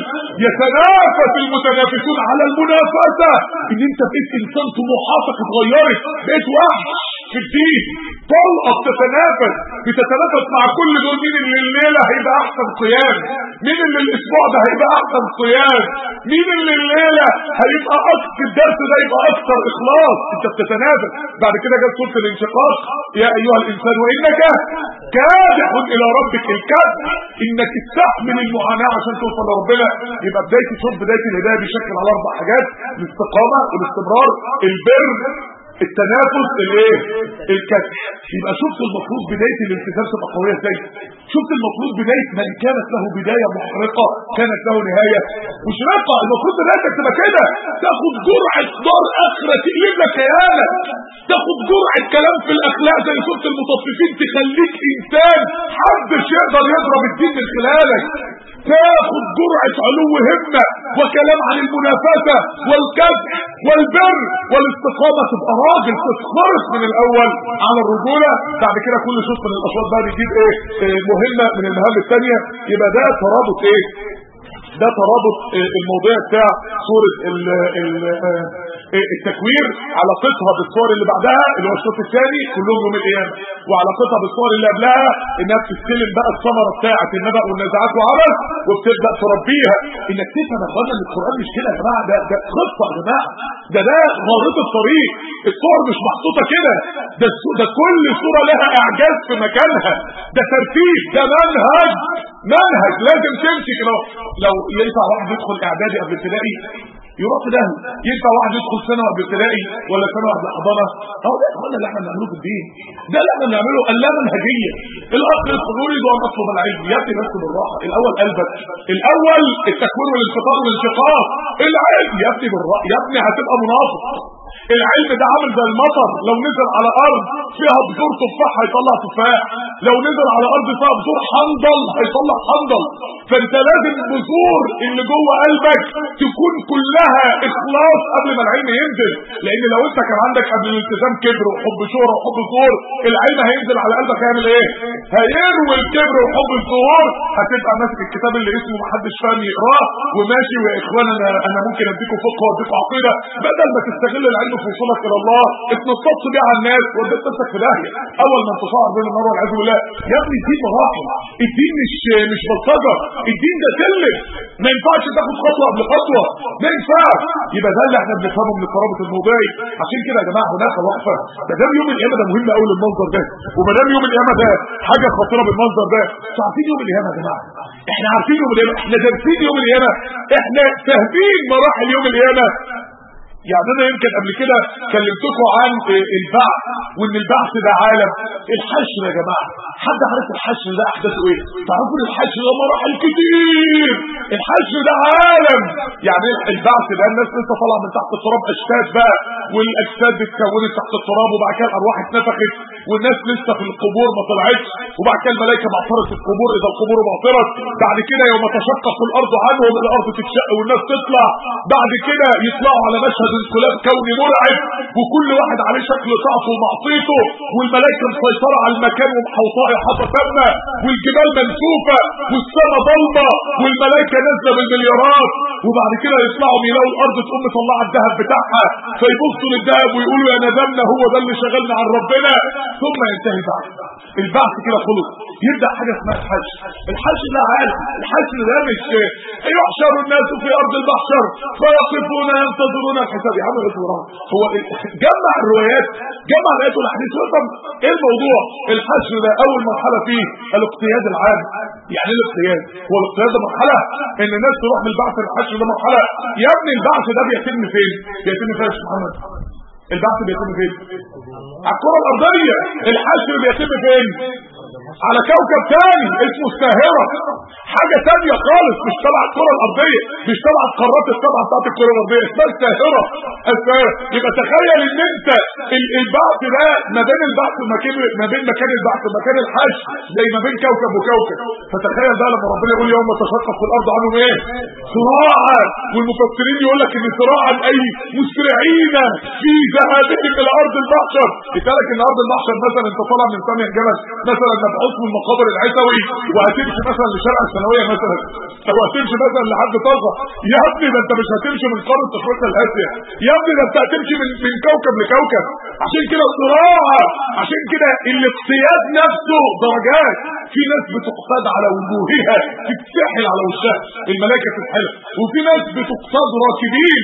يتنافس المتنافسون على المنافسة. إن أنت بقيت إنسان طموحاتك اتغيرت بقيت وحش. في الدين طلقة بتتنافس بتتنافس مع كل دول مين اللي الليلة هيبقى أحسن قيام مين اللي الأسبوع ده هيبقى أحسن قيام مين اللي الليلة هيبقى أكثر الدرس ده يبقى أكثر إخلاص؟ أنت بتتنافس بعد كده جت سورة الانشقاق يا أيها الإنسان وإنك كادح إلى ربك الكاد إنك تستحمل المعاناة عشان توصل لربنا. يبقى بداية شوط بداية الهداية بيشكل على أربع حاجات الاستقامة والاستمرار البر التنافس الايه؟ الكسب. يبقى شفت المفروض بداية الالتزام تبقى قوية إزاي؟ شفت المفروض بداية من كانت له بداية محرقة كانت له نهاية. مش رقه المفروض بدايتك تبقى كده. تاخد جرعة نار اخره تقلب لك خيالك تاخد جرعة كلام في الأخلاق زي شفت المطففين تخليك إنسان محدش يقدر يضرب الدين من خلالك. تاخد جرعة علو همة وكلام عن المنافسة والكسب والبر والاستقامة تبقى راجل تتخرج من الأول على الرجولة. بعد كده كل شوط من الاشواط بقى بيجيب إيه, إيه مهمة من المهام الثانية يبقى ده ترابط إيه؟ ده ترابط الموضوع بتاع سورة التكوير علاقتها بالصور اللي بعدها اللي هو الشوط الثاني كلهم يوم القيامة. وعلاقتها بالصور اللي قبلها إنها بتستلم بقى الثمرة بتاعة النبأ والنزعات وعبث وبتبدأ تربيها. إنك تفهم يا إخوانا إن القرآن مش كده يا جماعة ده ده خطة يا جماعة. ده ده خارطة الطريق. الصور مش محطوطة كده. ده ده كل صورة لها إعجاز في مكانها. ده ترتيب ده منهج. منهج لازم تمشي كده. لو ينفع واحد يدخل إعدادي قبل ابتدائي يروح في ده ينفع واحد يدخل سنة قبل ابتدائي ولا سنة قبل حضانه أهو ده اخوانا اللي إحنا بنعمله في الدين. ده اللي إحنا بنعمله اللا منهجيه الاصل الحضور يدعو ان اطلب العلم. يا ابني بس بالراحة. الأول قلبك. الأول التكوين والانفطار والانشقاق العلم يا ابني بالراحه يا ابني هتبقى منافق. العلم ده عامل زي المطر. لو نزل على أرض فيها بذور تفاح هيطلع تفاح. لو نزل على أرض فيها بذور حنظل هيطلع حنظل. فأنت لازم البذور اللي جوه قلبك تكون كلها إخلاص قبل ما العلم ينزل. لأن لو أنت كان عندك قبل الالتزام كبر وحب شهرة وحب ظهور العلم هينزل على قلبك هيعمل إيه؟ هيروي الكبر وحب الظهور. هتبقى ماسك الكتاب اللي اسمه محدش فاهم يقرأه وماشي ويا إخوان أنا أنا ممكن أديكم فقه وأديكم عقيدة. بدل ما تستغل العلم في وصولك إلى الله اتنططت بيه على الناس وديت نفسك في داهية. أول ما انتصار بين النار والعياذ بالله يا ابني الدين مراحل الدين مش مش بلطجة الدين ده سلم. ما ينفعش تاخد خطوة قبل خطوة. ما ينفعش يبقى ده اللي إحنا بنفهمه من الترابط الموضوعي عشان كده يا جماعة هناك وقفة. ما دام يوم القيامة ده مهم قوي للمنظر ده. وما دام يوم القيامة ده حاجة خطيرة بالمنظر ده مش عارفين يوم القيامة يا جماعة. إحنا عارفين يوم القيامة. إحنا دارسين يوم القيامة. إحنا فاهمين مراحل يوم القيامة. يعني أنا يمكن قبل كده كلمتكم عن البعث وإن البعث ده عالم. الحشر يا جماعة حد عارف الحشر ده أحداثه إيه؟ تعرفوا الحشر ده مراحل كتير. الحشر ده عالم. يعني البعث ده الناس لسه طالعة من تحت التراب أجساد بقى والأجساد اتكونت تحت التراب وبعد كده الأرواح اتنفخت والناس لسه في القبور ما طلعتش وبعد كده الملائكة بعثرت القبور. إذا القبور بعثرت بعد كده يوم تشقق الأرض عنهم الأرض تتشق والناس تطلع. بعد كده يطلعوا على مشهد انقلاب كوني مرعب وكل واحد عليه شكل ضعفه ومعصيته والملائكه مسيطرة على المكان ومحوطاه احاطه تامه والجبال منسوفة والسماء ضلمة والملائكه نازلة بالمليارات وبعد كده يطلعوا يلاقوا الأرض تقوم مطلعه الذهب بتاعها. فيبصوا للذهب ويقولوا يا ندمنا هو ده اللي شغلنا عن ربنا. ثم ينتهي بعد البعث كده خلص. يبدأ حاجة اسمها الحج الحج ده عالم. الحج ده مش يحشر الناس في أرض المحشر فيقفون ينتظرون الحساب يا عم هو جمع الروايات جمع الآيات والأحاديث. وطب إيه الموضوع؟ الحج ده أول مرحلة فيه الاقتياد العام. يعني إيه الاقتياد؟ هو الاقتياد ده مرحلة إن الناس تروح البعث للحج ده مرحلة. يا ابني البعث ده بيتم فين؟ بيتم فين يا محمد؟ البعث بيتم فين؟ على الكرة الأرضية. الحشر بيتم فين؟ على كوكب تاني اسمه الساهرة. حاجة تانية خالص مش تبع الكرة الأرضية مش تبع القارات السبعة بتاعت الكرة الأرضية اسمها الساهرة. الساهرة. يبقى تخيل إن أنت البعث ده ما بين البعث ومكان ما بين مكان البعث ومكان الحج زي ما بين كوكب وكوكب. فتخيل بقى لما ربنا يقول يوم تشقق الأرض عنهم إيه؟ صراعا. والمفسرين يقول لك إن صراعا أي مسرعين في ذهابهم إلى أرض المحشر يتقال إن أرض المحشر مثلا أنت طالع من ثانية الجبل مثلا مبعوث من المقابر العتوي وهتمشي مثلا لشارع الثانوية مثلا. أو هتمشي مثلا لحد طلقه يا ابني ده انت مش هتمشي من قارة أفريقيا لآسيا. يا ابني ده انت هتمشي من من كوكب لكوكب. عشان كده صراع عشان كده الاقتياد نفسه درجات. في ناس بتقتاد على وجوهها تتسحل على وشها. الملائكة تتحل وفي ناس بتقتاد راكبين.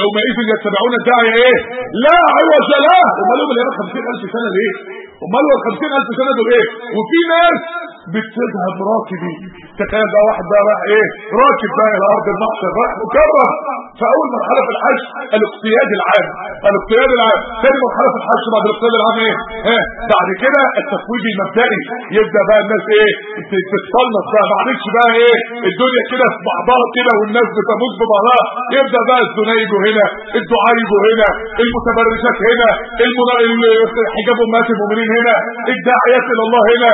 يومئذ يتبعون الداعي إيه؟ لا عوج له. امال هم اللي 50000 سنة ليه؟ امال هو 50000 سنة دول إيه؟ وفي ناس بتذهب راكبين تخيل بقى واحد بقى راح إيه؟ راكب بقى إلى أرض المحشر راح مكرم. فاول مرحلة في الحج الاقتياد العام. الاقتياد العام. ثاني مرحلة في الحج بعد الاقتياد العام إيه؟ ها؟ بعد كده التفويض المبدئي. يبدأ بقى الناس إيه؟ تتصنف بقى. ما عادش بقى إيه؟ الدنيا كده في بعضها كده والناس بتموت ببعضها. يبدأ بقى الزنيب هنا الدعيب هنا المتبرجات هنا حجاب أمهات المؤمنين هنا الداعيات إلى الله هنا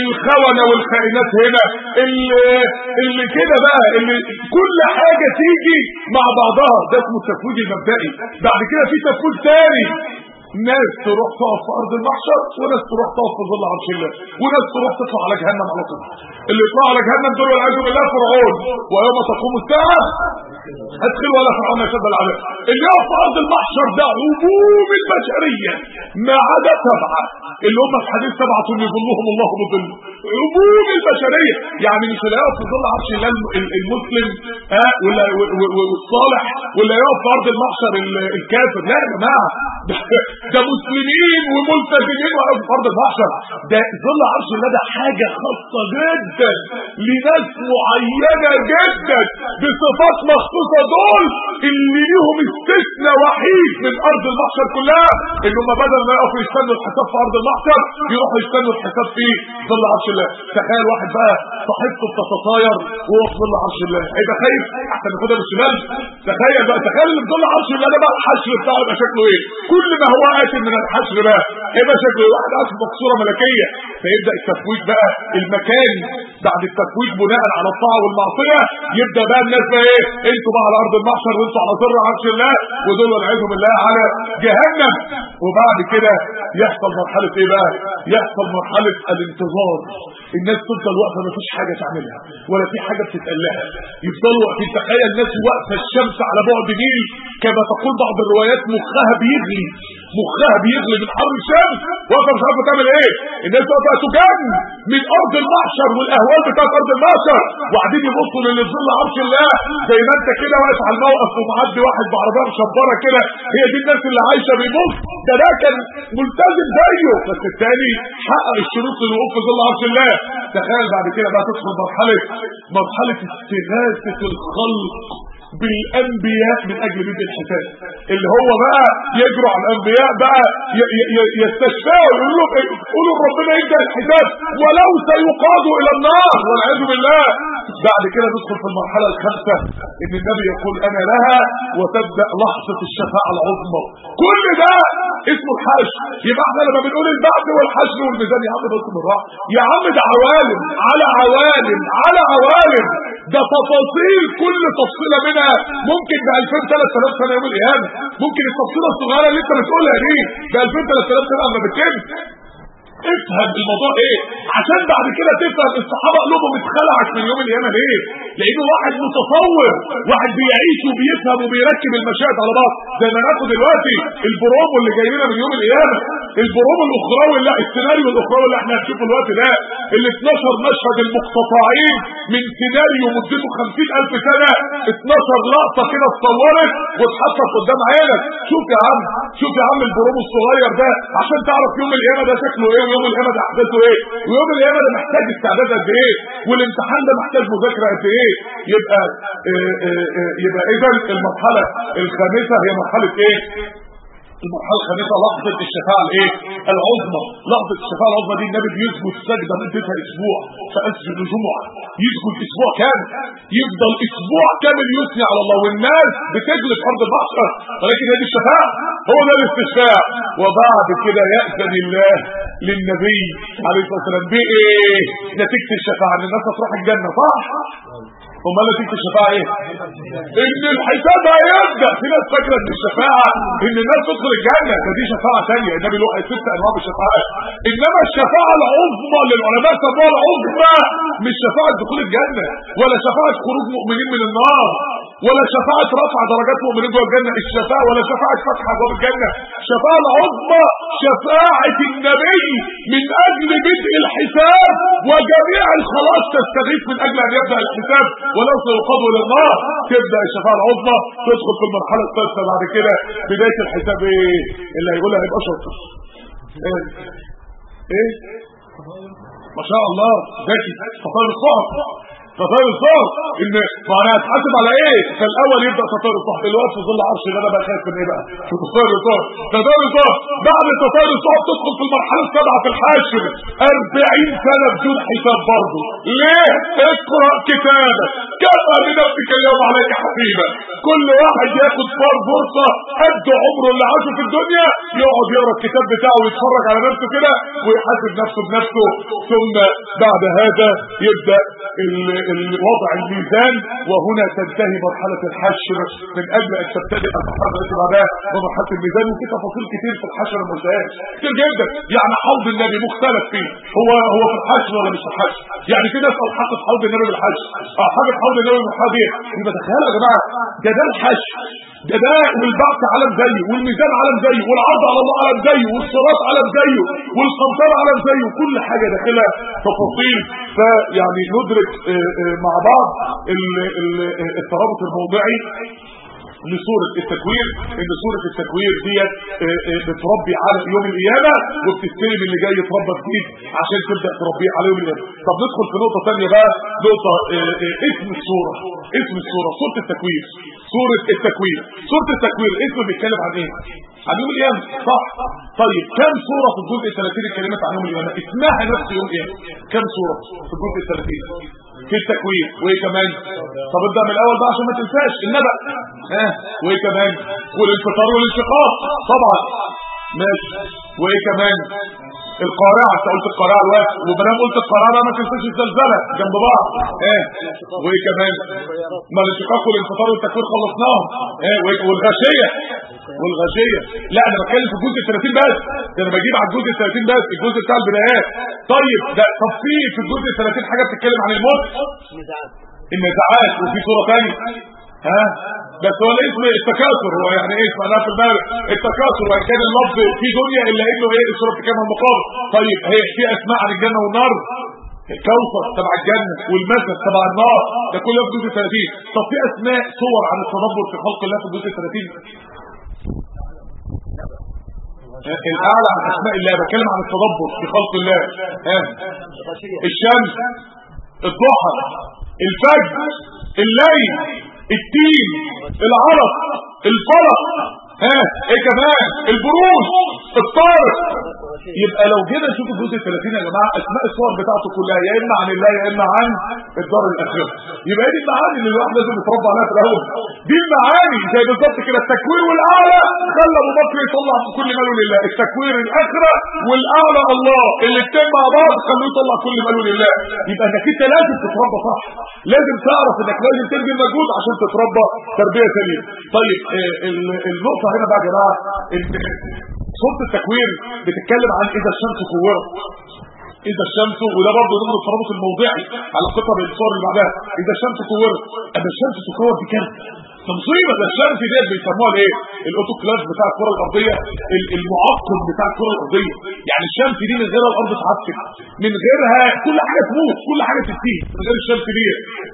الخونه والخائنات هنا اللي كده بقى اللي كل حاجة تيجي مع بعضها ده اسمه التفويض المبدئي. بعد كده في تفويض ثاني ناس تروح تقف في أرض المحشر وناس تروح تقف في ظل عرش الله وناس تروح تطلع على جهنم على طول. اللي يطلع على جهنم دول والعياذ بالله فرعون. ويوم تقوم الساعة أدخل ولا فرعون يشد العذاب اللي يقف في أرض المحشر ده عموم البشرية. ما عدا سبعة. اللي هم في حديث سبعة يظلهم الله بظل عموم البشرية. يعني مش اللي يقف في ظل عرش الله المسلم ها والصالح ولا يقف في أرض المحشر الكافر. لا يا جماعة. ده مسلمين وملتزمين وقفوا في ارض المحشر ده ظل عرش الله ده حاجة خاصة جدا لناس معينة جدا بصفات مخصوصة دول اللي ليهم استثناء وحيد من ارض المحشر كلها. إن هم بدل ما يقفوا يستنوا الحساب في أرض المحشر يروحوا يستنوا الحساب في ظل عرش الله. تخيل واحد بقى صاحبته بتتطاير وهو في ظل عرش الله. هيبقى خايف؟ أحسن ياخدها بالشمال. تخيل بقى تخيل في ظل عرش الله ده بقى الحشر بتاعه يبقى شكله إيه؟ كل ما هو آتي من الحشر بقى هيبقى شكله؟ إيه واحد قاعد في مقصوره ملكية. فيبدأ التفويج بقى. المكان بعد التفويج بناء على الطاعة والمعصية. يبدأ بقى الناس بقى إيه؟ أنتوا بقى على أرض المحشر وانتوا على ظل عرش الله. ودول والعياذ بالله على جهنم. وبعد كده يحصل مرحلة إيه بقى؟ يحصل مرحلة الانتظار. الناس تفضل واقفة مفيش حاجة تعملها. ولا في حاجة بتتقال لها. يفضلوا واقفين. تخيل الناس واقفة الشمس على بعد ميل كما تقول بعض الروايات مخها بيغلي. مخها بيغلي من الشمس. واقفه مش عارفة تعمل إيه. الناس واقفه تجن من أرض المحشر والأهوال بتاعت أرض المحشر. وقاعدين يبصوا للي في ظل عرش الله. زي ما أنت كده واقف على الموقف ومعدي واحد بعربية مشبرة كده. هي دي الناس اللي عايشة بيبص ده ده كان ملتزم زيه. بس التاني حقق الشروط للوقوف في ظل عرش الله. تخيل بعد كده بقى تدخل مرحله مرحلة استغاثة الخلق. بالأنبياء من أجل بيت الحساب. اللي هو بقى يجروا على الأنبياء بقى يستشفعوا لهم إيه؟ قولوا ربنا يبدا الحساب. ولو سيقادوا إلى النار. والعياذ بالله. بعد كده ندخل في المرحلة الخامسة. إن النبي يقول أنا لها وتبدأ لحظة الشفاعة العظمى. كل ده اسمه الحشر. يبقى إحنا لما بنقول البعث والحشر والميزان يا عم بس بالراحه يا عم ده عوالم. على عوالم. على عوالم. ده تفاصيل. كل تفصيلة منها ممكن ب 2000 3000 سنة يوم القيامة. ممكن التفصيله الصغيره اللي انت بتقولها دي ب 2000 3000 سنة اما بتتم افهم الموضوع إيه. عشان بعد كده تفهم الصحابة قلوبهم اتخلعت من يوم القيامة ليه. لأنه واحد متصور واحد بيعيش وبيفهم وبيركب المشاهد على بعض. زي ما ناخد دلوقتي البرومو اللي جاي لنا من يوم القيامة. البرومو الاخروي لا السيناريو الاخروي اللي إحنا هنشوفه الوقت ده. ال 12 مشهد المقتطعين من سيناريو مدته 50000 سنة. 12 لقطة كده اتصورت واتحطت قدام عينك. شوف يا عم شوف يا عم البرومو الصغير ده. عشان تعرف يوم القيامة ده شكله إيه. ويوم القيامه ده احداثه إيه؟ ويوم القيامه ده محتاج استعداد قد إيه؟ والامتحان ده محتاج مذاكرة قد إيه؟ يبقى آه آه آه يبقى اذا المرحلة الخامسة هي مرحلة إيه؟ المرحلة الخامسة لحظة الشفاعه الإيه؟ العظمى. لحظة الشفاعه العظمى دي النبي بيسجد سجده مدتها أسبوع فأسجد جمعه يسجد أسبوع كامل. يفضل أسبوع كامل يثني على الله. والناس بتجلس أرض المحشر ولكن هذه الشفاعه هو ده الاستشفاع وبعد كده يأذن الله. للنبي عليه الصلاة والسلام. بإيه؟ نتيجة الشفاعة إن الناس هتروح الجنة صح؟ أمال نتيجة الشفاعة إيه؟ إن الحساب هيبدا في ناس فاكره ان الشفاعه إن الناس تدخل الجنة. ده دي شفاعة ثانية النبي له ست أنواع من الشفاعات إنما الشفاعة العظمى اللي العلماء سموها العظمى مش شفاعة دخول الجنة ولا شفاعة خروج مؤمنين من النار. ولا شفاعة رفع درجات مؤمنين جوه الجنة. الشفاعة ولا شفاعة فتح أبواب الجنة. الشفاعه العظمى شفاعة النبي من أجل بدء الحساب وجميع الخلاص تستغيث من أجل أن يبدأ الحساب. ولو سيقضوا للنار تبدأ الشفاعة العظمى تدخل في المرحلة الثالثة بعد كده. بداية الحساب إيه؟ اللي هيقولها هيبقى شاطر إيه؟ إيه؟ ما شاء الله. ذكي. تطير الصحف تطير الصحف إن ما أنا هتحاسب على إيه؟ فالاول يبدأ تطير الصحف الوقت في ظل عرش غدا بقى خايف من إيه بقى؟ في تطير الصحف تطير الصحف بعد تطير الصحف تدخل في المرحلة السابعة في الحاشر 40 سنة بدون حساب برضه. ليه؟ اقرأ كتابك. كفى بنفسك اليوم عليك حسيبا. كل واحد ياخد فار فرصة. قد عمره اللي عاشه في الدنيا. يقعد يقرأ الكتاب بتاعه ويتفرج على نفسه كده ويحاسب نفسه بنفسه. ثم بعد هذا يبدأ ال- ال- وضع الميزان وهنا تنتهي مرحلة الحشر من أجل أن تبتدئ المرحله التي بعدها ومرحلة الميزان. وفي تفاصيل كتير في الحشر ما قلتهاش كتير جدا. يعني حوض النبي مختلف فيه. هو هو في الحشر ولا مش في الحشر؟ يعني في ناس الحقت حوض النبي بالحشر آه حاجة حوض النبي بالحشر يبقى تخيلوا يا جماعة؟ ده ده الحشر. ده ده والبعث علم زيه والميزان علم زيه والعرض على الله علم زيه والصراط علم زيه والقنطره علم زيه كل حاجة داخلها تفاصيل. فيعني ندرك آه، آه، مع بعض ال- ال- الترابط الموضعي لسورة التكوير إن سورة التكوير ديت آه، آه، بتربي على يوم القيامة وبتستلم اللي جاي يتربى جديد عشان تبدأ تربيه على يوم القيامة. طب ندخل في نقطة ثانية بقى نقطة آه، اسم السورة اسم السورة سورة التكوير. سورة التكوير. سورة التكوير اسم بيتكلم عن إيه؟ عن يوم القيامة. صح. طيب كم سورة في الجزء 30 اتكلمت عن يوم القيامة؟ اسمها نفس يوم القيامة. كم سورة في الجزء 30 في التكوير وايه كمان؟ طب ابدا من الأول بقى عشان ما تنساش النبأ ها؟ وايه كمان؟ والانفطار والانشقاق. طبعا. ماشي. وايه كمان؟ القارعة أنت قلت القارعة الوقت وبنام قلت القارعة بقى ما تنساش الزلزلة جنب بعض. إيه؟ وإيه كمان؟ ما الانشقاق والانفطار والتكوير خلصناهم. إيه؟ وإيه؟ والغاشية. والغاشية. لا أنا بتكلم في الجزء 30 بس. ده أنا بجيب على الجزء 30 بس الجزء بتاع البدايات. طيب ده طب في في الجزء 30 حاجة بتتكلم عن الموت؟ النزاعات. وفي صورة ثانية ها؟ بس هو الاسم التكاثر هو يعني إيه معناها في المال التكاثر وإن كان اللفظ في دنيا إلا إنه إيه الصورة عن المقابل طيب هي في أسماء عن الجنة والنار. الكوثر تبع الجنة والمثل تبع النار. ده كله في الجزء 30 طب في أسماء صور عن التدبر في خلق الله في الجزء 30 الاعلى عن أسماء الله بتكلم عن التدبر في خلق الله. ها الشمس الضحى الفجر الليل. التين العرق الفلق ها كمان البروج الطارق يبقى لو جينا نشوف الجزء 30 يا جماعة اسماء الصور بتاعته كلها يا إما عن الله يا إما عن الدار الآخرة. يبقى دي المعاني اللي الواحد لازم يتربى عليها في الأول. دي المعاني زي بالظبط كده التكوير والأعلى خلى أبو بكر يطلع في كل ماله لله. التكوير الآخرة والأعلى الله الاثنين مع بعض خلوه يطلع كل ماله لله. يبقى إنك أنت لازم تتربى صح. لازم تعرف إنك لازم تبذل مجهود عشان تتربى تربية سليمه طيب آه، النقطه هنا بقى يا جماعة ان سوره التكوير بتتكلم عن إذا الشمس كورت. إذا الشمس وده برضه ضمن الترابط الموضعي على قطع السور اللي بعدها. إذا الشمس كورت أما الشمس تكور دي كارثه مصيبه ده الشمس ديت بيسموها الايه الاوتوكلاف بتاع الكرة الأرضية ال- المعقم بتاع الكرة الأرضية. يعني الشمس دي من غيرها الأرض تعفن من غيرها كل حاجة تموت كل حاجة تنتهي من غير الشمس دي.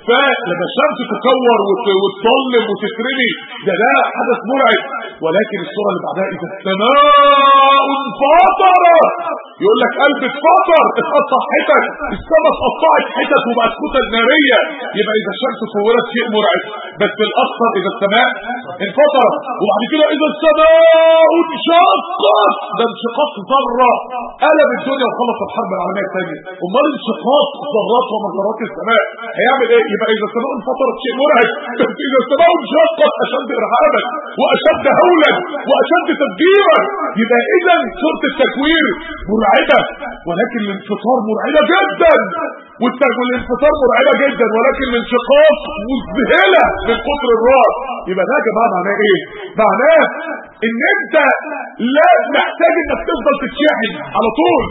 فلما الشمس تكور وت- وتظلم وتترمي ده ده حدث مرعب. ولكن السورة اللي بعدها إذا السماء انفطرت. يقول لك قلب اتفطر اتقطع حتت. السماء اتقطعت حتت وبقت كتل نارية. يبقى إذا الشمس كورت شيء مرعب. بس الاخطر إذا السماء انفطرت. وبعد كده اذا السماء انشقت ده انشقاق ذرة. قلب الدنيا وخلص الحرب العالمية الثانية أمال انشقاق ذرات ومجرات السماء. هيعمل إيه؟ يبقى إذا السماء انفطرت شيء مرعب. إذا السماء انشقت أشد ارهابا وأشد هولا وأشد تفجيرا. يبقى اذا سوره التكوير مرعبة ولكن الانفطار مرعبة جدا. والانفطار مرعبة جدا ولكن الانشقاق مذهلة من كتر الراس يبقى ده يا جماعة معناه إيه؟ معناه إن أنت لا محتاج إنك تفضل تتشحن على طول.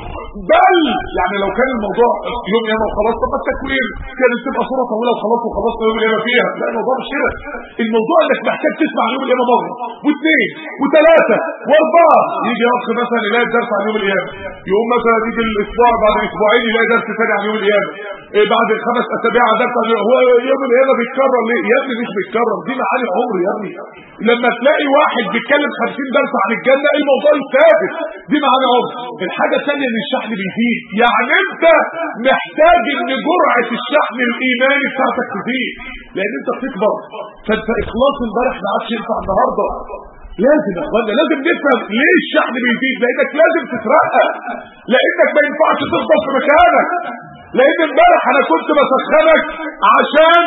بل يعني لو كان الموضوع يوم ياما وخلاص طب ما التكوير كانت تبقى صورة طويله وخلاص وخلاص يوم الياما فيها. لا الموضوع مش كده. الموضوع إنك محتاج تسمع يوم الياما مرة واثنين وثلاثة وأربعة. يجي اخ مثلا يلاقي درس عن يوم القيامه يقوم مثلا يجي الأسبوع بعد أسبوعين يلاقي درس ثاني عن يوم القيامه إيه بعد خمس أسابيع درس هو يوم القيامه بيتكرر ليه؟ يا ابني مش بيتكرر. دي معاني العمر يا ابني. لما تلاقي واحد بيتكلم 50 درس عن الجنة الموضوع ثابت. دي معاني عمر الحاجة الثانية إن الشحن بيزيد. يعني أنت محتاج إن جرعة الشحن الإيماني بتاعتك تزيد. لأن أنت بتكبر. فأنت إخلاص امبارح ما عادش ينفع النهارده. لازم يا اخوانا لازم نفهم ليه الشحن بيزيد. لأنك لازم تترقى. لأنك ما ينفعش تفضل في مكانك. لأن امبارح أنا كنت بسخنك عشان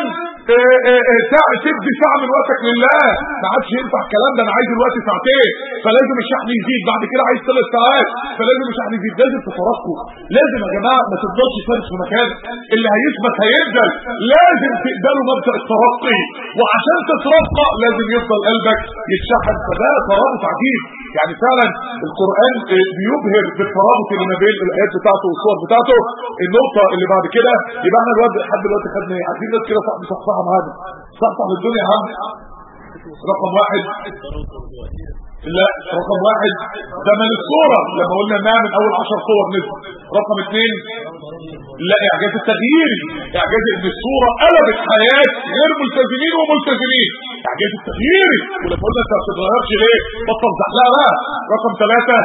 آه، آه، آه، ساعة تدي ساعة من وقتك لله. ما عادش ينفع الكلام ده أنا عايز الوقت ساعتين. فلازم الشحن يزيد. بعد كده عايز ثلاث ساعات. فلازم الشحن يزيد. لازم تترقوا. لازم يا جماعة ما تفضلش ثابت في مكانك اللي هيثبت هينزل. لازم تقبلوا مبدأ الترقي. وعشان تترقى لازم يفضل قلبك يتشحن. فده ترابط عجيب. يعني فعلا القرآن آه، بيبهر بالترابط اللي ما بين الآيات بتاعته والصور بتاعته. النقطة اللي بعد كده يبقى إحنا الوقت لحد دلوقتي خدنا عايزين ناس كده صاحب صحصحة معانا صحصح للدنيا يا عم رقم واحد. لا رقم واحد. ثمن الصورة لما قلنا انها من أول عشر صور نزل. رقم اثنين. لا إعجاز التغيير. إعجاز إن الصورة قلبت حياة غير ملتزمين وملتزمين. إعجاز التغيير. ولما قلنا أنت ما بتتغيرش ليه؟ بطل زحلقة بقى. رقم ثلاثة.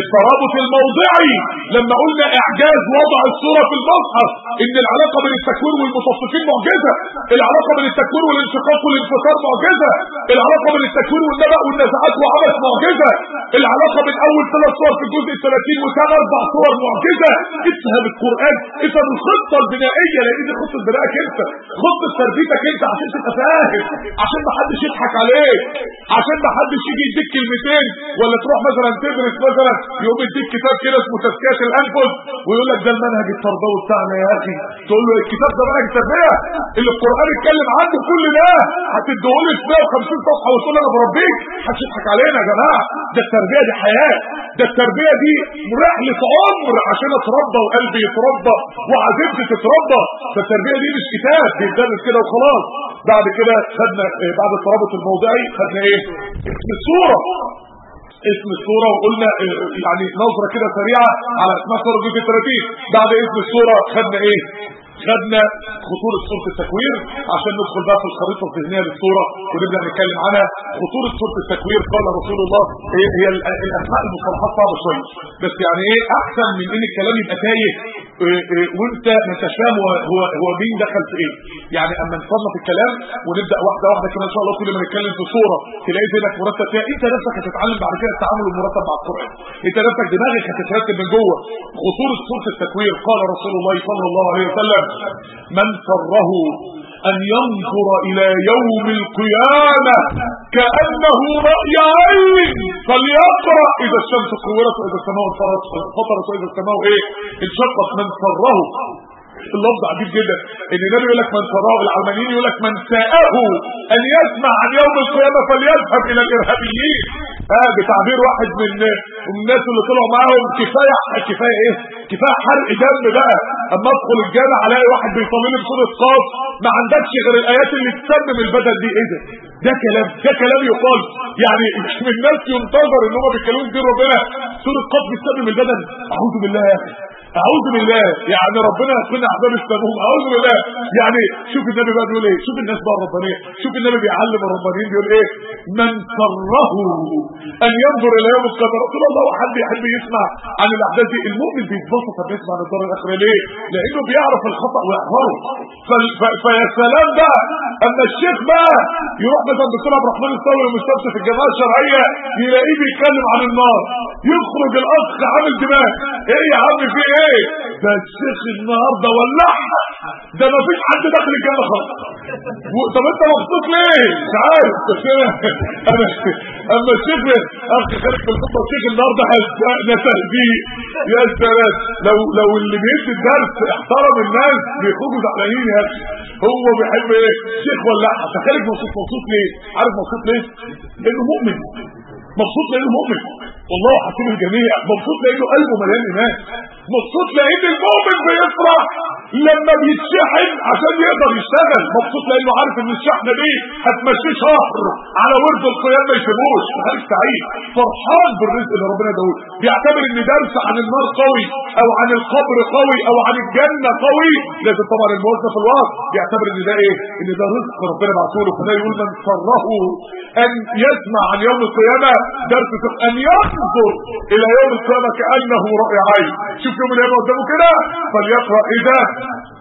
الترابط الموضعي لما قلنا إعجاز وضع الصورة في المصحف إن العلاقة بين التكوين والمتصفين معجزة العلاقة بين التكوين والانشقاق والانفطار معجزة العلاقة بين التكوين والنبأ والنزعات وعبث معجزة العلاقة بين أول ثلاث صور في الجزء الثلاثين وكان أربع صور معجزة. افهم القرآن افهم الخطة البنائية لأن دي خطة بنائك أنت. خطة تربيتك أنت عشان تبقى فاهم عشان ما حدش يضحك عليك عشان ما حدش يجي يديك كلمتين ولا تروح مثلا تدرس مثلا يقوم يديك كتاب كده اسمه تزكية الأنفس ويقول لك ده المنهج التربوي بتاعنا يا أخي. تقول له الكتاب ده منهج تربيه اللي القرآن اتكلم عنه كل ده هتديهولي في 150 صفحة وتقول أنا بربيك. يضحك علينا يا جماعة. ده التربية دي حياة. ده التربية دي رحله عمر عشان أتربى وقلبي يتربى وعزيمتي تتربى. فالتربية دي مش كتاب بيتدرس كده وخلاص. بعد كده خدنا إيه بعد الترابط الموضعي خدنا إيه؟ الصورة. اسم الصورة وقلنا يعني نظرة كده سريعة على اسمها صورة جزء 30 بعد اسم الصورة خدنا إيه؟ خدنا خطورة صورة التكوير عشان ندخل بقى في الخريطة الذهنية للصورة ونبدأ نتكلم عنها. خطورة صورة التكوير قال رسول الله هي الأسماء المصطلحات صعبة شوية. بس يعني إيه؟ أحسن من إن الكلام يبقى تايه. وانت ما فاهم هو هو هو مين دخل في إيه؟ يعني أما نصنف الكلام ونبدأ واحدة واحدة كده إن شاء الله كل ما نتكلم في صورة تلاقي ذهنك مرتب فيها أنت نفسك هتتعلم بعد كده التعامل المرتب مع القرآن. أنت نفسك دماغك هتترتب من جوه خطوره صورة التكوير. قال رسول الله صلى الله عليه وسلم من سره أن ينظر إلى يوم القيامة كأنه رأي عين فليقرأ إذا الشمس كورت وإذا السماء فطرت وإذا السماء إيه؟ انشقت من سره اللفظ عجيب جدا إن النبي يقول لك من سراه العلمانيين يقول لك من ساءه أن يسمع عن يوم القيامة فليذهب إلى الإرهابيين. آه بتعبير واحد من الناس اللي طلعوا معاهم. كفاية كفاية إيه؟ كفاية حرق دم بقى. أما أدخل الجامع ألاقي واحد بيصلي لي بسوره قاف ما عندكش غير الآيات اللي تسمم البدن دي. إيه ده؟ ده كلام ده كلام يقال. يعني مش من الناس ينتظر إن هم بيتكلموا دين ربنا. سورة قاف بتسمم البدن أعوذ بالله يا أخي. أعوذ بالله. يعني ربنا يقينا احباب السموم أعوذ بالله. يعني شوف النبي بقى بيقول إيه؟ شوف الناس بقى الربانيه شوف النبي بيعلم الربانيين بيقول إيه؟ من سره أن ينظر إلى يوم القيامة. رسول الله حد يحب يسمع عن الأحداث دي. المؤمن بيتبسط لما يسمع عن الدار الآخرة. ليه؟ لأنه بيعرف الخطأ ويحذره. فيا سلام بقى أما الشيخ بقى يروح مثلا دكتور عبد الرحمن الثوري المستشفى في الجماعة الشرعية يلاقيه بيتكلم عن النار. يخرج الأخ عامل دماغ. إيه يا عم في إيه؟ ده الشيخ النهارده ولعها ده ما فيش حد داخل الجنه خالص طب أنت مبسوط ليه؟ مش عارف. أنا أما الشيخ أخ خارج في الخطه الشيخ النهارده هزقنا تهديد يا سلام. لو لو اللي بيدي الدرس احترم الناس بيخرجوا زعلانين يا أخي. هو بيحب إيه؟ شيخ ولعها فخارج مبسوط. مبسوط ليه؟ عارف مبسوط ليه؟ لأنه مؤمن. مبسوط لأنه مؤمن. والله حسيب الجميع مبسوط لأنه قلبه مليان إيمان. مبسوط لأن المؤمن بيفرح لما بيتشحن عشان يقدر يشتغل. مبسوط لأنه عارف إن الشحنه دي هتمشيه شهر على ورد القيام ما يسيبوش. خارج سعيد. فرحان بالرزق اللي ربنا اداهوله. بيعتبر إن درس عن النار قوي أو عن القبر قوي أو عن الجنة قوي. لازم طبعا الموظف الواقع بيعتبر إن ده إيه؟ إن ده رزق ربنا بعته له. فده يقول من سره أن يسمع عن يوم القيامة درس أن ينظر إلى يوم القيامة كأنه راي عين. شوف يوم القيامة قدامه كده. فليقرأ إذا abraço.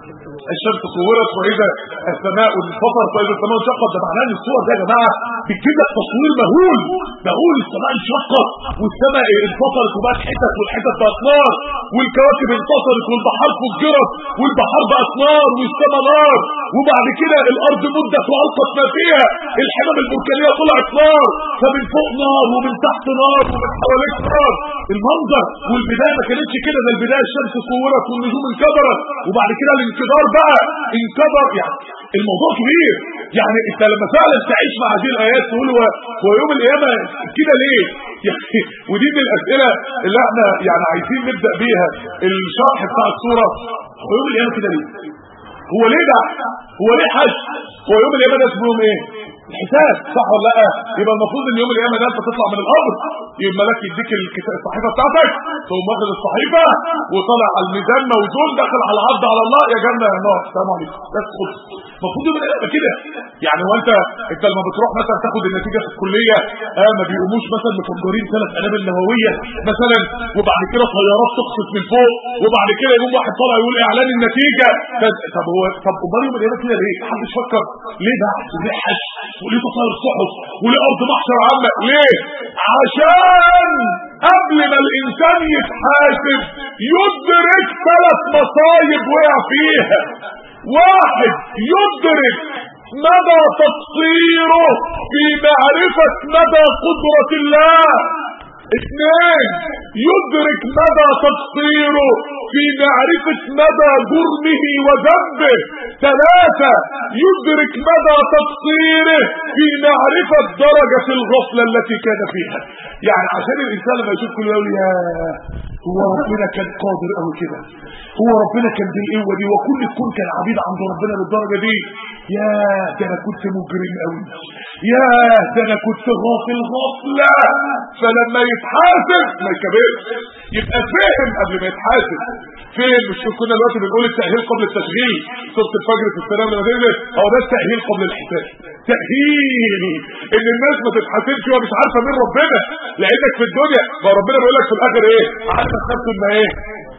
الشمس صورت وإذا السماء انفطرت وإذا السماء انشقت. ده معناه إن الصور ده يا جماعة بتجيب لك تصوير مهول. مهول السماء انشقت والسماء انفطرت وبقت حتت والحتت بقت نار والكواكب انتصرت والبحار فجرت والبحار بقت نار والسماء نار. وبعد كده الأرض مدت وألقت ما فيها. الحمم البركانية طلعت نار. فمن فوق نار ومن تحت نار ومن حواليك نار. المنظر والبداية ما كانتش كده. ده البداية الشمس صورت والنجوم انكدرت. وبعد كده الانكدار بقى انكدر يعني الموضوع كبير. يعني انت لما فعلا تعيش مع هذه الآيات تقول هو يوم القيامة كده ليه؟ يعني ودي من الأسئلة اللي إحنا يعني عايزين نبدأ بيها. الشرح بتاع السورة هو يوم القيامة كده ليه؟ هو ليه ده هو ليه حج؟ هو يوم القيامة ده اسمه إيه؟ الحساب صح ولا لا؟ يبقى المفروض إن يوم القيامة ده أنت تطلع من القبر يبقى الملاك يديك الصحيفة بتاعتك تقوم واخد الصحيفة وطالع على الميزان موزون داخل على العرض على الله. يا جنة يا نار. السلام عليكم. بس خلص المفروض القيامه كده. يعني هو أنت أنت لما بتروح مثلا تاخد النتيجة في الكلية آه ما بيقوموش مثلا مفجرين ثلاث قنابل نوويه مثلا وبعد كده طيارات تقصف من فوق وبعد كده يقوم واحد طالع يقول إعلان النتيجة. طب هو طب أمال يوم القيامة كده ليه؟ محدش فكر. ليه بحث وليه حشر وليه تطهير الصحف؟ وليه أرض محشر عامة؟ ليه؟ عشان قبل ما الإنسان يتحاسب يدرك ثلاث مصايب وقع فيها. واحد يدرك مدى تقصيره في معرفة مدى قدرة الله. اثنين يدرك مدى تقصيره في معرفة مدى جرمه وذنبه. ثلاثة يدرك مدى تقصيره في معرفة درجة الغفلة التي كان فيها. يعني عشان الإنسان لما يشوف كل يقول يا هو ربنا كان قادر قوي كده. هو ربنا كان بالقوه دي وكل الكون كان عبيد عند ربنا للدرجة دي. يا ده أنا كنت مجرم قوي يا ده أنا كنت غافل غفله فلما يتحاسب ما يكبرش. يبقى فاهم قبل ما يتحاسب. فين مش كنا دلوقتي بنقول التأهيل قبل التشغيل. سورة الفجر في السلام لما هو ده التأهيل قبل الحساب. تأهيل ان الناس ما تتحاسبش وهي مش عارفة مين ربنا. لأنك في الدنيا ما ربنا بيقول لك في الآخر إيه؟ عارفه نفسه ما إيه؟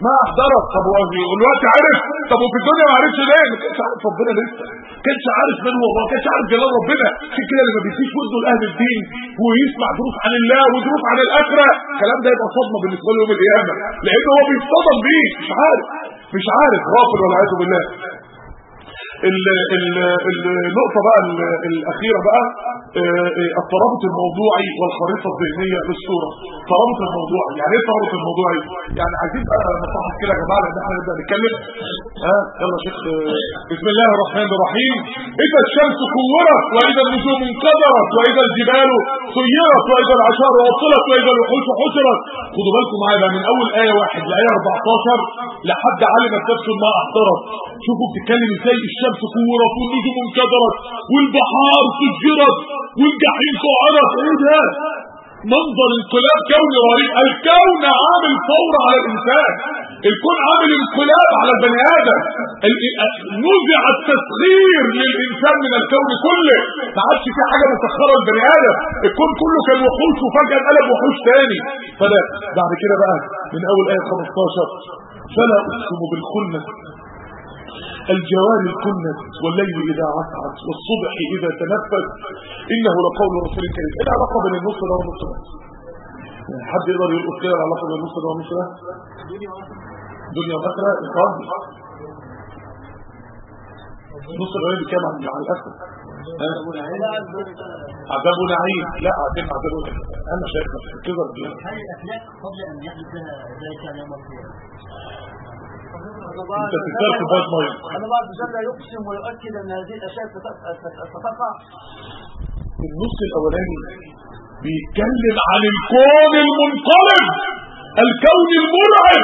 ما احضرت طب هو دلوقتي عارف. طب وفي الدنيا ما عرفش ليه؟ ما كانش عارف ربنا لسه. ما كانش عارف من هو. ما كانش عارف جلال ربنا. عشان كده لما بيسيش ودنه لأهل الدين ويسمع دروس عن الله ودروس عن الآخرة. الكلام ده يبقى صدمة بالنسبة له يوم القيامة. لأن هو بيتصدم بيه. مش عارف. مش عارف. غافل والعياذ بالله. النقطة بقى الأخيرة بقى الترابط الموضوعي والخريطة الذهنية للصورة. الترابط الموضوعي يعني إيه الترابط الموضوعي؟ يعني عايزين بقى نصحح كده يا جماعة لأن إحنا نبدأ نتكلم. ها؟ يلا شيخ بسم الله الرحمن الرحيم. إذا الشمس كورت وإذا النجوم انكدرت وإذا الجبال سيرت وإذا العشار عطلت وإذا الوحوش حشرت. خدوا بالكم معايا من أول آية واحد لآية 14 لحد علمت نفس ما أحضرت. شوفوا بتتكلم إزاي. الشمس كورت والنجوم انكدرت والبحار سجرت والجحيم سعرت إيه ده منظر انقلاب كوني رهيب الكون عامل ثورة على الإنسان. الكون عامل انقلاب على البني آدم. نزع التسخير للإنسان من الكون كله. ما عادش في حاجة مسخرة للبني آدم. الكون كله كان وحوش وفجأة انقلب وحوش تاني. فلا بعد كده بقى من أول آية 15 فلا أقسم بالخنس. الجوار الكنس والليل إذا عسعس والصبح إذا تنفس. إنه لقول رسول كريم إيه العلاقة بين النص ده والنص ده حد يقدر يقول كده العلاقة بين النص ده والنص ده دنيا وآخرة إقام نص الغيب كام على الأسف عذاب ونعيم لا عذاب عذاب أنا شايف كده قبل أن يحدث ذلك يوم القيامة؟ انت تتكلم في باب ميه أن الله عز وجل يقسم ويؤكد أن هذه الأشياء ستقع النص الأولاني بيتكلم عن الكون المنقلب الكون المرعب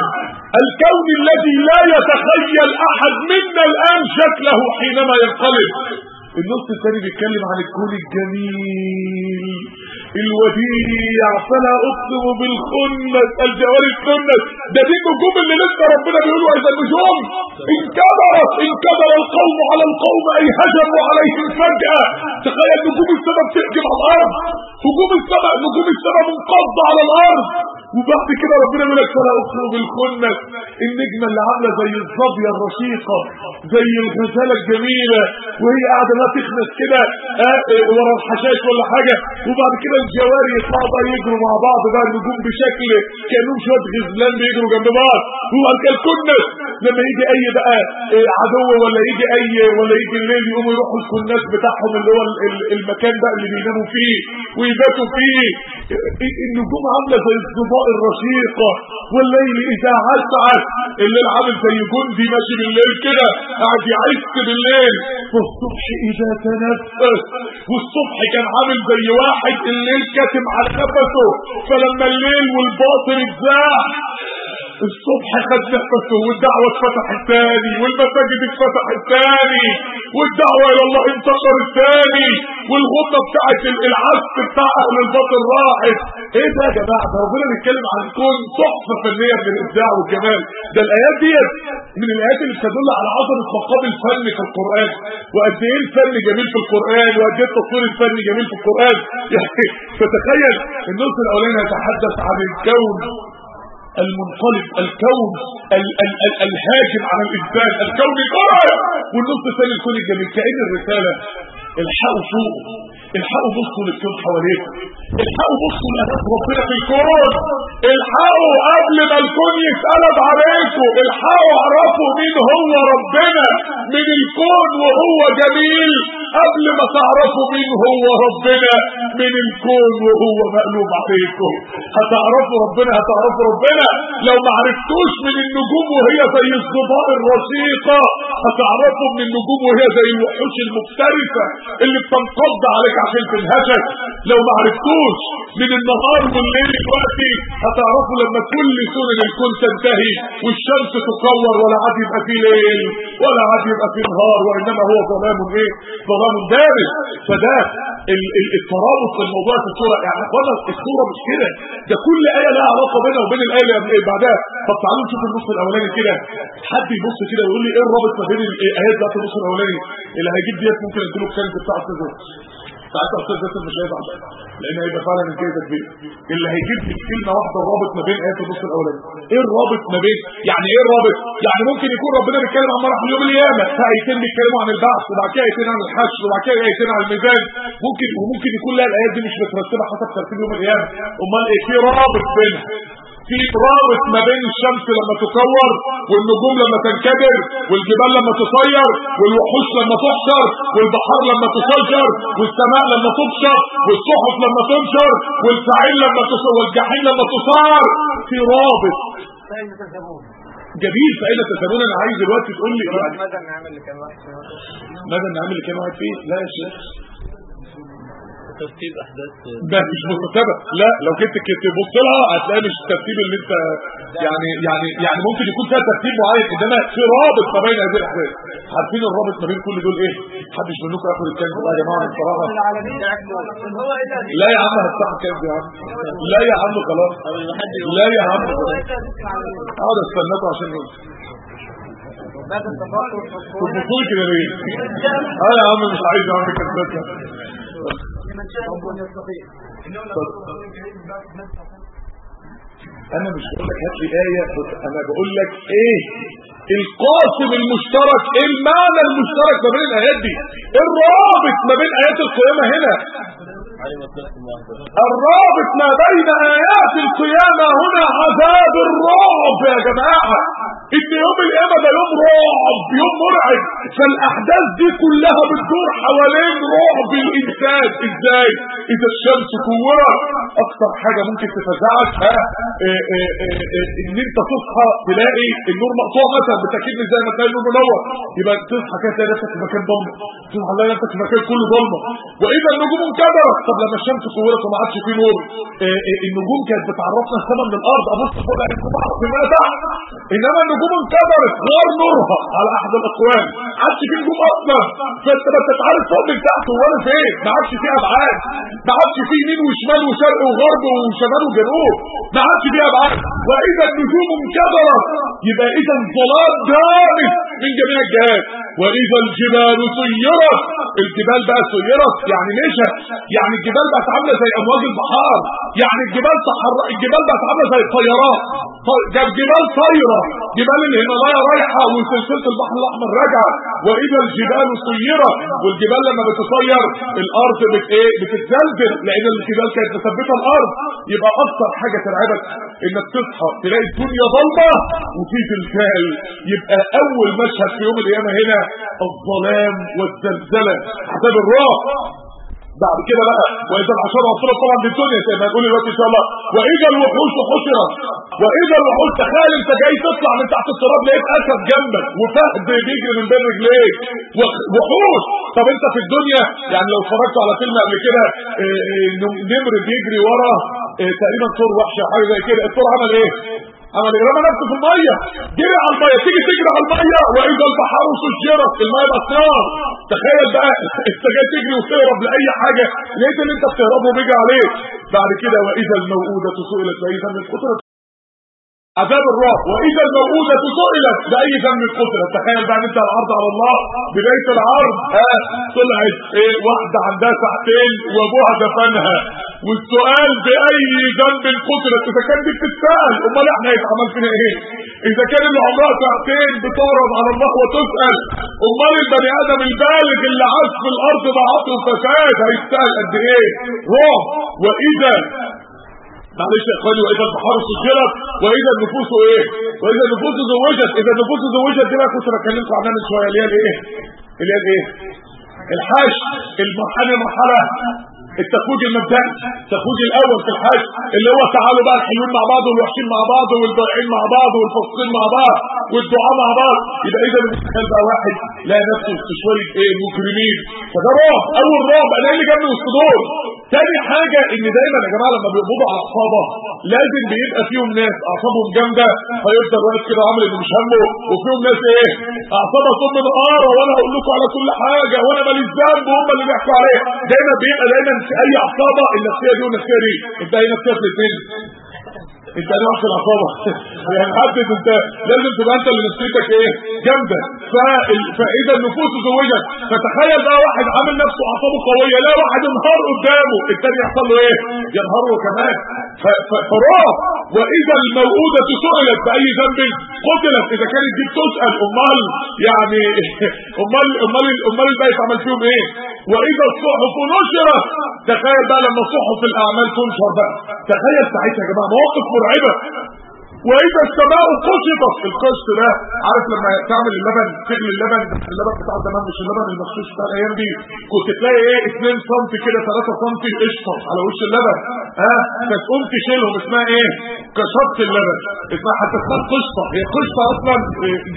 الكون الذي لا يتخيل أحد منا الآن شكله حينما ينقلب. النص الثاني بيتكلم عن الكون الجميل. الوديع فلا اقسم بالخنس. الجوار الخنس ده دي النجوم اللي لسه ربنا بيقولوا اذا النجوم. انكدرت انكدر القوم على القوم أي هجموا عليهم فجأة. تخيل نجوم السماء بتهجم على الأرض. هجوم السماء نجوم السماء منقضة على الأرض. وبعد كده ربنا بيقول لك اقسم بالخنس النجمه اللي عامله زي الظبيه الرشيقه زي الغزالة الجميلة وهي قاعدة لا تخنس كده آه ورا الحشاش ولا حاجة. وبعد كده الجواري يطلعوا بقى يجروا مع بعض بقى النجوم بشكل كأنهم شوية غزلان بيجروا جنب بعض. وبعد كده الكنس لما يجي أي بقى آه عدو ولا يجي أي ولا يجي الليل يقوموا يروحوا الكناس بتاعهم اللي هو المكان بقى اللي بيناموا فيه ويباتوا فيه. النجوم عاملة زي الضباء الرشيقه والليل إذا عسعس الليل عامل زي جندي ماشي بالليل كده قاعد يعس بالليل. والصبح إذا تنفس. والصبح كان عامل زي واحد الليل كاتم على نفسه. فلما الليل والباطل اتزاح الصبح خد نفسه والدعوة اتفتحت تاني والمساجد اتفتحت تاني والدعوة إلى الله انتشرت تاني والغطه بتاعت العزف بتاع أهل الباطل راحت. إيه ده يا جماعة؟ ده ربنا بيتكلم عن كون تحفة فنية من الإبداع والجمال. ده الآيات ديت من الآيات اللي بتدل على عظمة مقام الفن في القرآن. وقد إيه الفن جميل في القرآن؟ وقد إيه التصوير الفني جميل في القرآن؟ يعني فتخيل النص الأولاني يتحدث عن الكون المنقلب الكون ال ال ال الهاجم على الانسان الكون المرعب والنص الثاني الكون الجميل كأن الرسالة. الحقوا فوق الحقوا بصوا للكون حواليكم الحقوا بصوا لأداة ربنا في الكون. الحقوا قبل ما الكون يتقلب عليكم الحقوا اعرفوا مين هو ربنا من الكون وهو جميل. قبل ما تعرفوا مين هو ربنا من الكون وهو مقلوب عليكم هتعرفوا ربنا هتعرفوا ربنا. لو ما عرفتوش من النجوم وهي زي الضباء الرشيقة هتعرفوا من النجوم وهي زي الوحوش المفترسة اللي بتنقض عليك عشان تنهشك لو ما عرفتوش من النهار والليل دلوقتي هتعرفوا لما كل سنن الكون تنتهي والشمس تكور ولا عاد يبقى فيه ليل ولا عاد يبقى فيه نهار وإنما هو ظلام إيه؟ ظلام دامج فده الترابط في الموضوع في الصورة. يعني أخوانا الصورة مش كده. ده كل آية لها علاقة بينها وبين الآية اللي بعدها. طب تعالوا نشوف النص الأولاني كده. حد يبص كده ويقول لي إيه الرابط ما بين الآيات بتاعت النص الأولاني؟ اللي هيجيب ديت ممكن أديله بتاع التزوج ساعتها أستاذ باسم مش هيزعل لأن هيبقى فعلا الجايزه كبيره اللي هيجيب لي كلمة واحدة الرابط ما بين ايات النص الاولاني إيه الرابط؟ ما بين يعني إيه الرابط يعني ممكن يكون ربنا بيتكلم عن مرحله يوم القيامه في ايتين بيتكلموا عن البعث وبعد كده ايتين عن الحشر وبعد كده ايتين عن الميزان ممكن وممكن يكون لا الايات دي مش مترتبه حسب ترتيب يوم القيامه امال إيه؟ في رابط بينها في رابط ما بين الشمس لما تكور والنجوم لما تنكدر والجبال لما تصير والوحوش لما تحشر والبحار لما تفجر والسماء لما تبشر والصحف لما تنشر والفاعل لما تصور والجحيم لما تصار في رابط فأين تذهبون؟ جميل فأين تذهبون أنا عايز دلوقتي تقول لي يعني ماذا نعمل لكام واحد فينا؟ ماذا نعمل اللي كان واحد فيه لا يا شيخ ترتيب أحداث ده مش مرتبة لا لو كنت كنت بص لها هتلاقي مش الترتيب اللي انت يعني يعني يعني ممكن يكون فيها ترتيب معين إنما في رابط ما بين هذه الأحداث. عارفين الرابط ما بين كل دول إيه؟ محدش منكم ياخد الكلمة بقى يا جماعة بصراحه العالمين هو ده؟ لا يا عم هفتح الكلمة يا عم؟ لا يا عم خلاص. لا يا عم؟ أقعد أستناكم عشان إيه بعد التفاقم في الصور بتبصوا كده ليه؟ آه يا عم مش عايز اعمل كلمات لمن شاء منكم يستطيع أنا مش بقول لك هات لي آية أنا بقول لك إيه؟ القاسم المشترك إيه المعنى المشترك ما بين الآيات دي الرابط ما بين آيات القيامة هنا. الرابط ما بين آيات القيامة هنا عذاب الرعب يا جماعة. إن يوم القيامة ده يوم رعب يوم مرعب. فالأحداث دي كلها بتدور حوالين رعب الإنسان. إزاي؟ إذا الشمس كورت أكتر حاجة ممكن تفزعك ها؟ إيه إيه إيه إيه إن أنت تصحى تلاقي النور مقطوع مثلا بالتاكيد مش زي ما تلاقي النور منور. يبقى تصحى كده تلاقي نفسك في مكان ضلمة. تصحى تلاقي نفسك في مكان كله ضلمة. وإذا النجوم انكدرت طب لما الشمس كورت وما عادش فيه نور. إيه إيه النجوم كانت بتعرفنا السماء من الأرض. أبص فوق النجوم اعرف منها تحت إنما النجوم انكدرت غير نورها على أحد الاقوال ما عادش فيه نجوم أصلا. فأنت ما انتش عارف فوق من تحت ولا فين. ما عادش فيه أبعاد. ما عادش فيه يمين وشمال وشرق وغرب وشمال وجنوب. ما عادش فيه أبعاد. وإذا النجوم انكدرت يبقى إذا الظلام دامس من جميع الجهات. وإذا الجبال سيرت. الجبال بقى سيرت. يعني مشت يعني الجبال بقت عاملة زي امواج البحار. يعني الجبال تحر الجبال بقت عاملة زي الطيارات ده الجبال طايرة. جبال الهيمالايا رايحة وسلسلة البحر الأحمر راجعة. وإذا الجبال سيرت والجبال لما بتسير الأرض بت إيه بتتزلزل. لأن الجبال كانت مثبتة الأرض. يبقى أكتر حاجة ترعبك إنك تصحى تلاقي الدنيا ضلمة. وفي زلزال يبقى أول مشهد في يوم القيامة هنا الظلام والزلزلة. عذاب الرعب بعد كده بقى وإذا العشر وصلت طبعا بالدنيا زي ما هنقول دلوقتي ان شاء الله وإذا الوحوش حشرت وإذا الوحوش تخيل أنت جاي تطلع من تحت التراب لقيت أسد جنبك وفهد بيجري من بين رجليك. وحوش. طب أنت في الدنيا يعني لو اتفرجت على فيلم قبل كده آه، آه، نمر بيجري ورا آه، تقريبا ثور وحش أو حاجة زي كده الثور عمل إيه؟ عمل إيه رمى نفسه في المية جري على المية تيجي تجري على المية وإذا البحار سجرت المية بقت تخيل بقى إنت جاي تجري وتهرب لأي حاجة لقيت اللي إنت بتهربه بيجي عليك. بعد كده وإذا الموءودة سئلت بأي ذنب قتلت عذاب الرعب وإذا الموءودة سئلت بأي ذنب قتلت تخيل بقى انت العرض على الله. بداية العرض ها طلعت إيه واحدة عندها ساعتين وابوها دفنها والسؤال بأي ذنب قتلت إذا كان دي بتتسأل. أمال إحنا هيتعمل فينا إيه؟ إذا كان اللي عمرها ساعتين بتعرض على الله وتسأل أمال البني آدم البالغ اللي عاش في الأرض ضعف وفساد هيستاهل قد إيه؟ رعب وإذا معلش يا إخواني وإذا البحار سجرت وإذا النفوس إيه؟ وإذا النفوس زوجت إذا النفوس زوجت دي بقى كنت بكلمكم عنها من شوية اللي هي الإيه؟ اللي هي الإيه؟ الحاج المرحلة مرحله التفويج المبدئي التفويج الأول في الحج اللي هو تعالوا بقى الحلوين مع بعض والوحشين مع بعض والضائعين مع بعض والفاسقين مع بعض والدعاء مع بعض. يبقى إذا المتخيل بقى واحد لا نفسه في شوية إيه مجرمين فده رعب أول رعب أنا اللي جنبي والصدور تاني حاجة إن دايما يا جماعة لما بيقبضوا على عصابه لازم بيبقى فيهم ناس أعصابهم جامدة فيفضل واقف كده عامل انه مش همه وفيهم ناس إيه اعصابها صم نقاره وأنا أقول لكم على كل حاجة وأنا ماليش ذنب وهم اللي بيحكوا عليا. دايما بيبقى دايما في أي عصابه النفسيه دي والنفسيه دي انت إيه نفسيه في انت أنا واحد العصابه يعني حدد أنت. لازم تبقى أنت اللي نفسيتك إيه جامده. فإذا النفوس زوجت. فتخيل بقى واحد عامل نفسه أعصابه قوية لا واحد انهار قدامه. الثاني يحصل له إيه؟ ينهار له كمان. فرعب وإذا الموءوده سئلت بأي ذنب قتلت. إذا كانت دي بتسال أمال يعني أمال أمال أمال الباقي يتعمل فيهم إيه؟ وإذا الصحف نشرت تخيل بقى لما صحف الأعمال تنشر بقى. تخيل ساعتها يا جماعة مواقف مرعبة. وإذا السماء كشطت الكشط ده عارف لما تعمل اللبن تغلي اللبن اللبن بتاع زمان مش اللبن المغشوش بتاع الأيام دي كنت تلاقي إيه 2 سم كده 3 سم قشطة على وش اللبن. ها؟ فتقوم تشيلهم اسمها إيه؟ كشطت اللبن. اسمها حتى اسمها قشطة. هي قشطة أصلا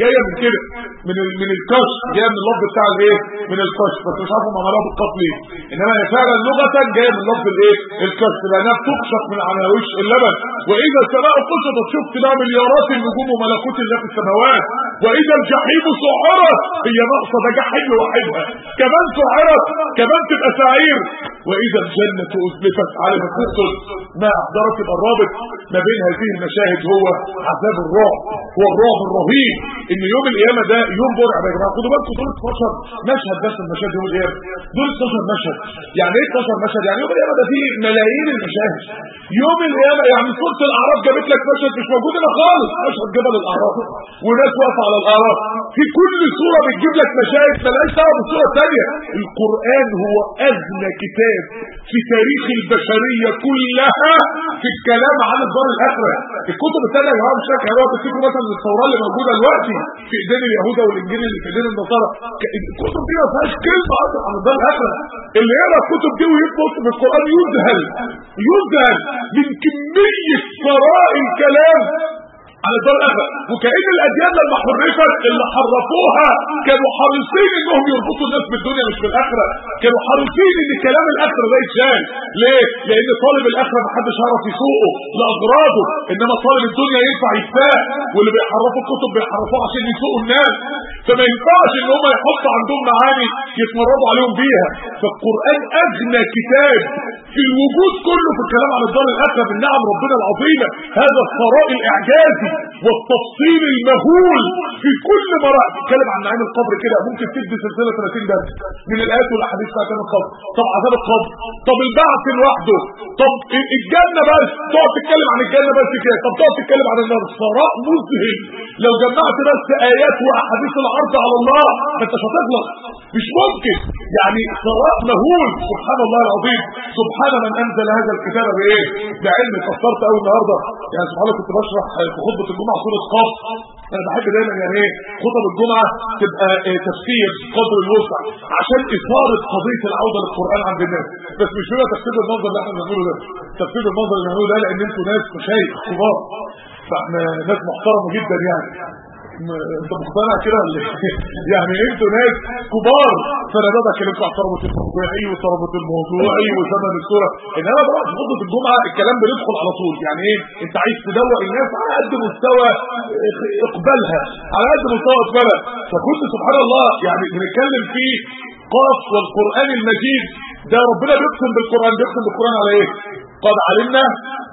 جاية من كده من ال من الكش جاية من اللفظ بتاع الإيه؟ من الكش بس مش عارف هم عملوها بالقاف ليه إنما هي فعلا لغه جاية من لفظ الإيه؟ الكش لأنها بتكشف من على وش اللبن. وإذا السماء كشطت شفت بقى مليارات النجوم وملكوت الله في السماوات. وإذا الجحيم سعرت هي ناقصة ده جحيم لوحدها كمان سعرت كمان تبقى سعير. وإذا الجنة أزلفت على ما ما احضرت يبقى الرابط ما بين هذه المشاهد هو عذاب الرعب هو الرعب الرهيب. إن يوم القيامة ده يوم مرعب يا جماعة. خدوا بالكم دول 12 مشهد بس المشاهد يوم القيامة. دول 12 مشهد. يعني إيه 12 مشهد؟ يعني يوم القيامة ده فيه ملايين المشاهد. يوم القيامة يعني سورة الأعراف جابت لك مشهد مش موجود. هنا خالص. مشهد جبل الأعراف. وناس واقفة على الأعراف. في كل سوره بتجيب لك مشاهد مالهاش دعوة بالسوره الثانية القرآن هو اغنى كتاب في تاريخ البشرية كلها في الكلام عن الدار الآخرة. الكتب الثانية يا جماعة مش فاكر. هو تفتكروا مثلا التوراة اللي موجودة دلوقتي في إيدين اليهود والانجيل اللي في إيدين النصارى. الكتب دي ما فيهاش كلمة أصلا عن الدار الآخرة. اللي يقرا الكتب دي ويبص في القرآن يذهل. يذهل من كمية ثراء الكلام. على الدار الاخره وكأن الاديان لما حرفت اللي حرفوها كانوا حريصين إنهم يربطوا الناس بالدنيا مش بالآخرة. كانوا حريصين إن كلام الآخرة ده يتشال. ليه؟ لأن طالب الآخرة ما حدش عرف يسوقه لأغراضه. إنما طالب الدنيا ينفع يتفاق واللي بيحرفوا الكتب بيحرفوها عشان يسوقوا الناس. فما ينفعش إن هم يحطوا عندهم معاني يتمردوا عليهم بيها. فالقرآن أغنى كتاب في الوجود كله في الكلام عن الدار الاخره من نعم ربنا العظيمة. هذا الثراء الإعجازي والتفصيل المهول في كل مراحل تتكلم عن نعيم القبر كده. ممكن تدي سلسلة 30 درس من الآيات والأحاديث بتاعت القبر. طب عذاب القبر. طب البعث لوحده. طب الجنة بس. تقعد تتكلم عن الجنة بس كده. طب تقعد تتكلم عن النار. ثراء مذهل. لو جمعت بس آيات وأحاديث العرض على الله ما انتش هتخلص مش ممكن. يعني ثراء مهول سبحان الله العظيم سبحان من أنزل هذا الكتاب بإيه؟ بعلم. فسرت قوي النهارده. يعني سبحان الله كنت بشرح في خطبة الجمعة سورة قاف. أنا بحب دايما يعني إيه؟ خطب الجمعة تبقى إيه تفسير قدر الوسع عشان إثارة قضية العودة للقرآن عند الناس. بس مش هو تفسير المنظر اللي إحنا بنعمله ده. تفسير المنظر اللي بنعمله ده لأن أنتوا ناس مشايخ كبار. فإحنا ناس محترمة جدا يعني. انت مقتنع كده؟ يعني أنتوا ناس كبار. بقى بكلمكم على الترابط الموضوعي والترابط الموضوعي وزمن الصورة. إنما بقى في خطبة الجمعة الكلام بيدخل على طول. يعني إيه؟ أنت عايز تدوق الناس على قد مستوى إقبالها على قد مستوى إقبالها. فكنت سبحان الله يعني بنتكلم في قاف والقرآن المجيد. ده ربنا بيقسم بالقرآن بيقسم بالقرآن على إيه؟ قد علمنا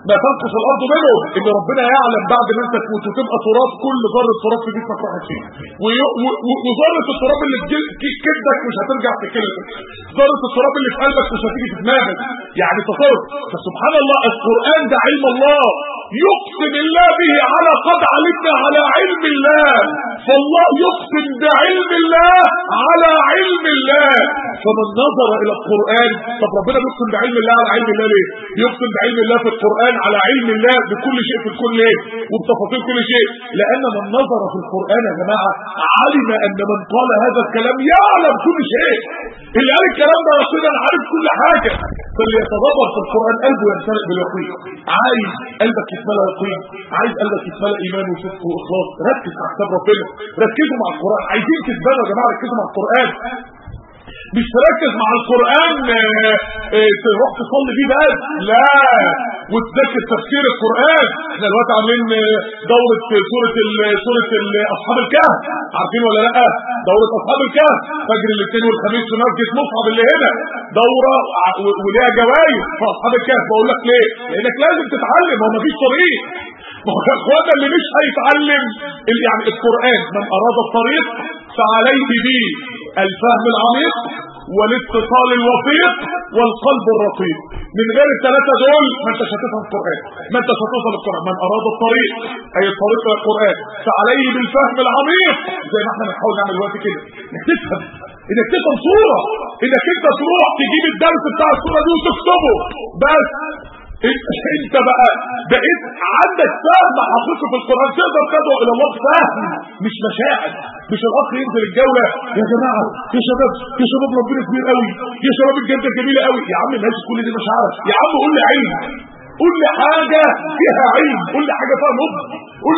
ما تنقص الأرض منهم إن ربنا يعلم بعد ما أنت تموت وتبقى تراب كل ذرة تراب في جسمك راحت فين وذرة التراب اللي في كبدك مش هترجع في كلمك ذرة التراب اللي في قلبك مش هتيجي في دماغك. يعني تصور فسبحان الله القرآن ده علم الله. يقسم الله به على قد علمنا على علم الله. فالله يقسم بعلم الله على علم الله. فمن نظر إلى القرآن طب ربنا بيقسم بعلم الله على علم الله ليه؟ يقسم بعلم الله في القرآن على علم الله بكل شيء في الكل ليه؟ وبتفاصيل كل شيء. لأن من نظر في القرآن يا جماعة علم أن من قال هذا الكلام يعلم كل شيء. اللي قال الكلام ده ربنا عارف كل حاجة. فاللي يتدبر في القرآن قلبه يمتلئ باليقين. عايز قلبك يتملى يقين. عايز قلبك يتملى إيمان وصدق وإخلاص. ركز على كتاب ربنا. ركزوا مع القرآن. عايزين تتبنوا يا جماعة ركزوا مع القرآن. مش تركز مع القرآن تروح تصلي بيه بس لا وتذاكر تفسير القرآن. إحنا دلوقتي عاملين آه، دورة سورة سورة أصحاب الكهف. عارفين ولا لأ؟ دورة أصحاب الكهف. فجر الاثنين والخميس في مسجد مصعب اللي هنا. دورة وليها جوائز في أصحاب الكهف. بقول لك ليه؟ لأنك لازم تتعلم. هو مفيش طريق. ما هو اخوانا اللي مش هيتعلم يعني القرآن. من أراد الطريق فعليه به. الفهم العميق والاتصال الوثيق والقلب الرقيق. من غير الثلاثة دول ما انتش هتفهم القرآن. ما انتش هتوصل القرآن من أراد الطريق أي الطريق إلى القرآن. فعليه بالفهم العميق. زي ما إحنا بنحاول نعمل دلوقتي كده. إنك تفهم. إنك تفهم صورة. إنك أنت تروح تجيب الدرس بتاع الصورة دي وتكتبه. بس. انت بقى بقيت عندك فهم حقيقي في القرآن تقدر تدعو إلى الله فهم مش مشاعر مش الأخ ينزل الجولة. يا جماعة يا شباب يا شباب ربنا كبير قوي. يا شباب الجنه جميلة قوي. يا عم ماشي كل دي مشاعر يا عم قول لي عين لي حاجة فيها قول لي حاجة فيها نضج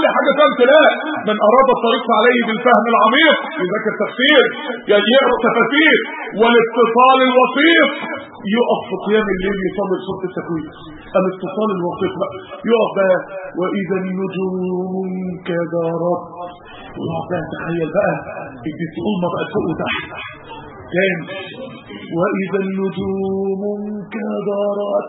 لي حاجة فيها امتلاء. من أراد الطريق فعليه بالفهم العميق يذاكر تفسير يعني يقرا تفاسير والاتصال الوثيق يقف في قيام الليل يصلي صوت التكوين الاتصال الوثيق بقى يقف بقى وإذا النجوم انكدرت. يقف بقى تخيل بقى الدسقوم بقى فوق وتحت. تاني. وإذا النجوم انكدرت.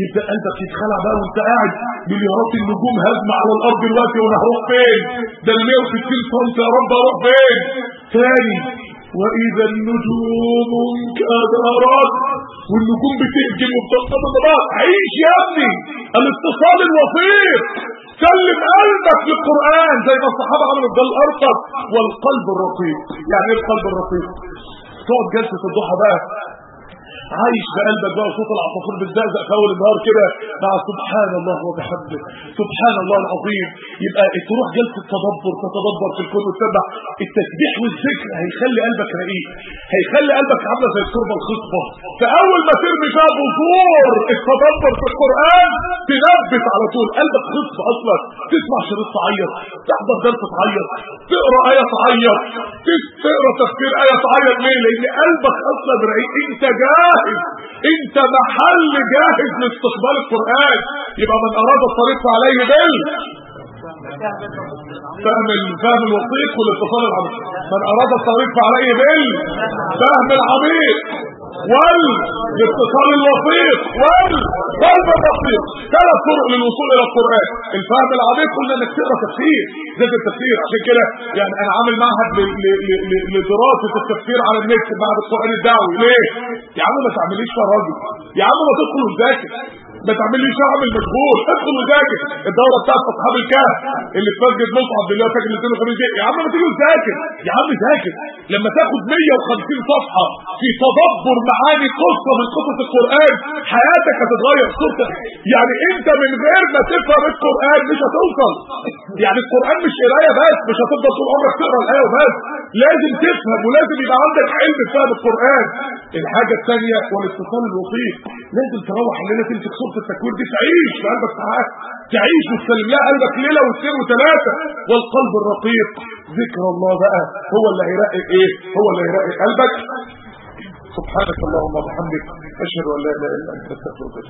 يبدأ قلبك يتخلع بقى وأنت قاعد مليارات النجوم هزمه على الأرض دلوقتي وأنا هروح فين؟ ده ال 160 سم يا رب أروح فين؟ تاني. وإذا النجوم انكدرت والنجوم بتهجم وبتنقض بعض عيش يا ابني. الاتصال الوثيق. سلم قلبك للقرآن زي ما الصحابة عملوا ده الارقم والقلب الرقيق. يعني إيه القلب الرقيق؟ تقعد جلسة الضحى بقى عايش بقلبك بقى صوت العصافير بتزقزق في أول النهار كده. مع سبحان الله وبحمده سبحان الله العظيم. يبقى تروح جلسة تدبر تتدبر في الكون وتتبع التسبيح والذكر هيخلي قلبك رقيق. هيخلي قلبك عاملة زي التربة الخصبه فاول ما ترمي فيها بذور التدبر في القرآن تنبت على طول. قلبك خصب أصلا. تسمع شريط تعيط. تحضر درس تعيط. تقرأ آية تعيط. تقرأ تفسير آية تعيط. ليه؟ لأن قلبك أصلا رقيق. انت جاهز انت محل جاهز لاستقبال القرآن. يبقى من أراد الطريق فعليه بال فهم الفهم الوثيق والاتصال العميق. من أراد الطريق فعليه بال فهم العميق. والاتصال الوثيق. والقلب الرقيق ثلاث طرق للوصول إلى القرآن. الفهم العميق قلنا إنك تقرأ تفسير. زي التفسير. عشان كده يعني أنا عامل معهد لدراسة التفسير على النت معهد القرآن الدعوي. ليه؟ يا عم ما تعمليش راجل يا عم ما تدخل وتذاكر. ما تعمليش اعمل مشغول ادخل وذاكر. الدورة بتاعت اصحاب الكهف اللي في مسجد مصعب اللي هو فاكر الاثنين وخميس دي. يا عم ما تيجي وتذاكر يا عم ذاكر. لما تاخد 150 صفحة في تدبر معاني قصة من قصص القرآن حياتك هتتغير صورتك يعني انت من غير ما تفهم القرآن مش هتوصل. يعني القرآن مش قراية بس مش هتفضل طول عمرك تقرأ الآية وبس. لازم تفهم ولازم يبقى عندك علم بفهم القرآن. الحاجة الثانية والاتصال الوثيق. لازم تروح الليلة تمسك سوره التكوير دي تعيش في قلبك ساعات تعيش وتسلم لها قلبك ليلة واثنين وثلاثه والقلب الرقيق ذكر الله بقى. هو اللي هيرقق إيه؟ هو اللي هيرقق قلبك. سبحانك اللهم وبحمدك أشهد أن لا إله إلا أنت أستغفرك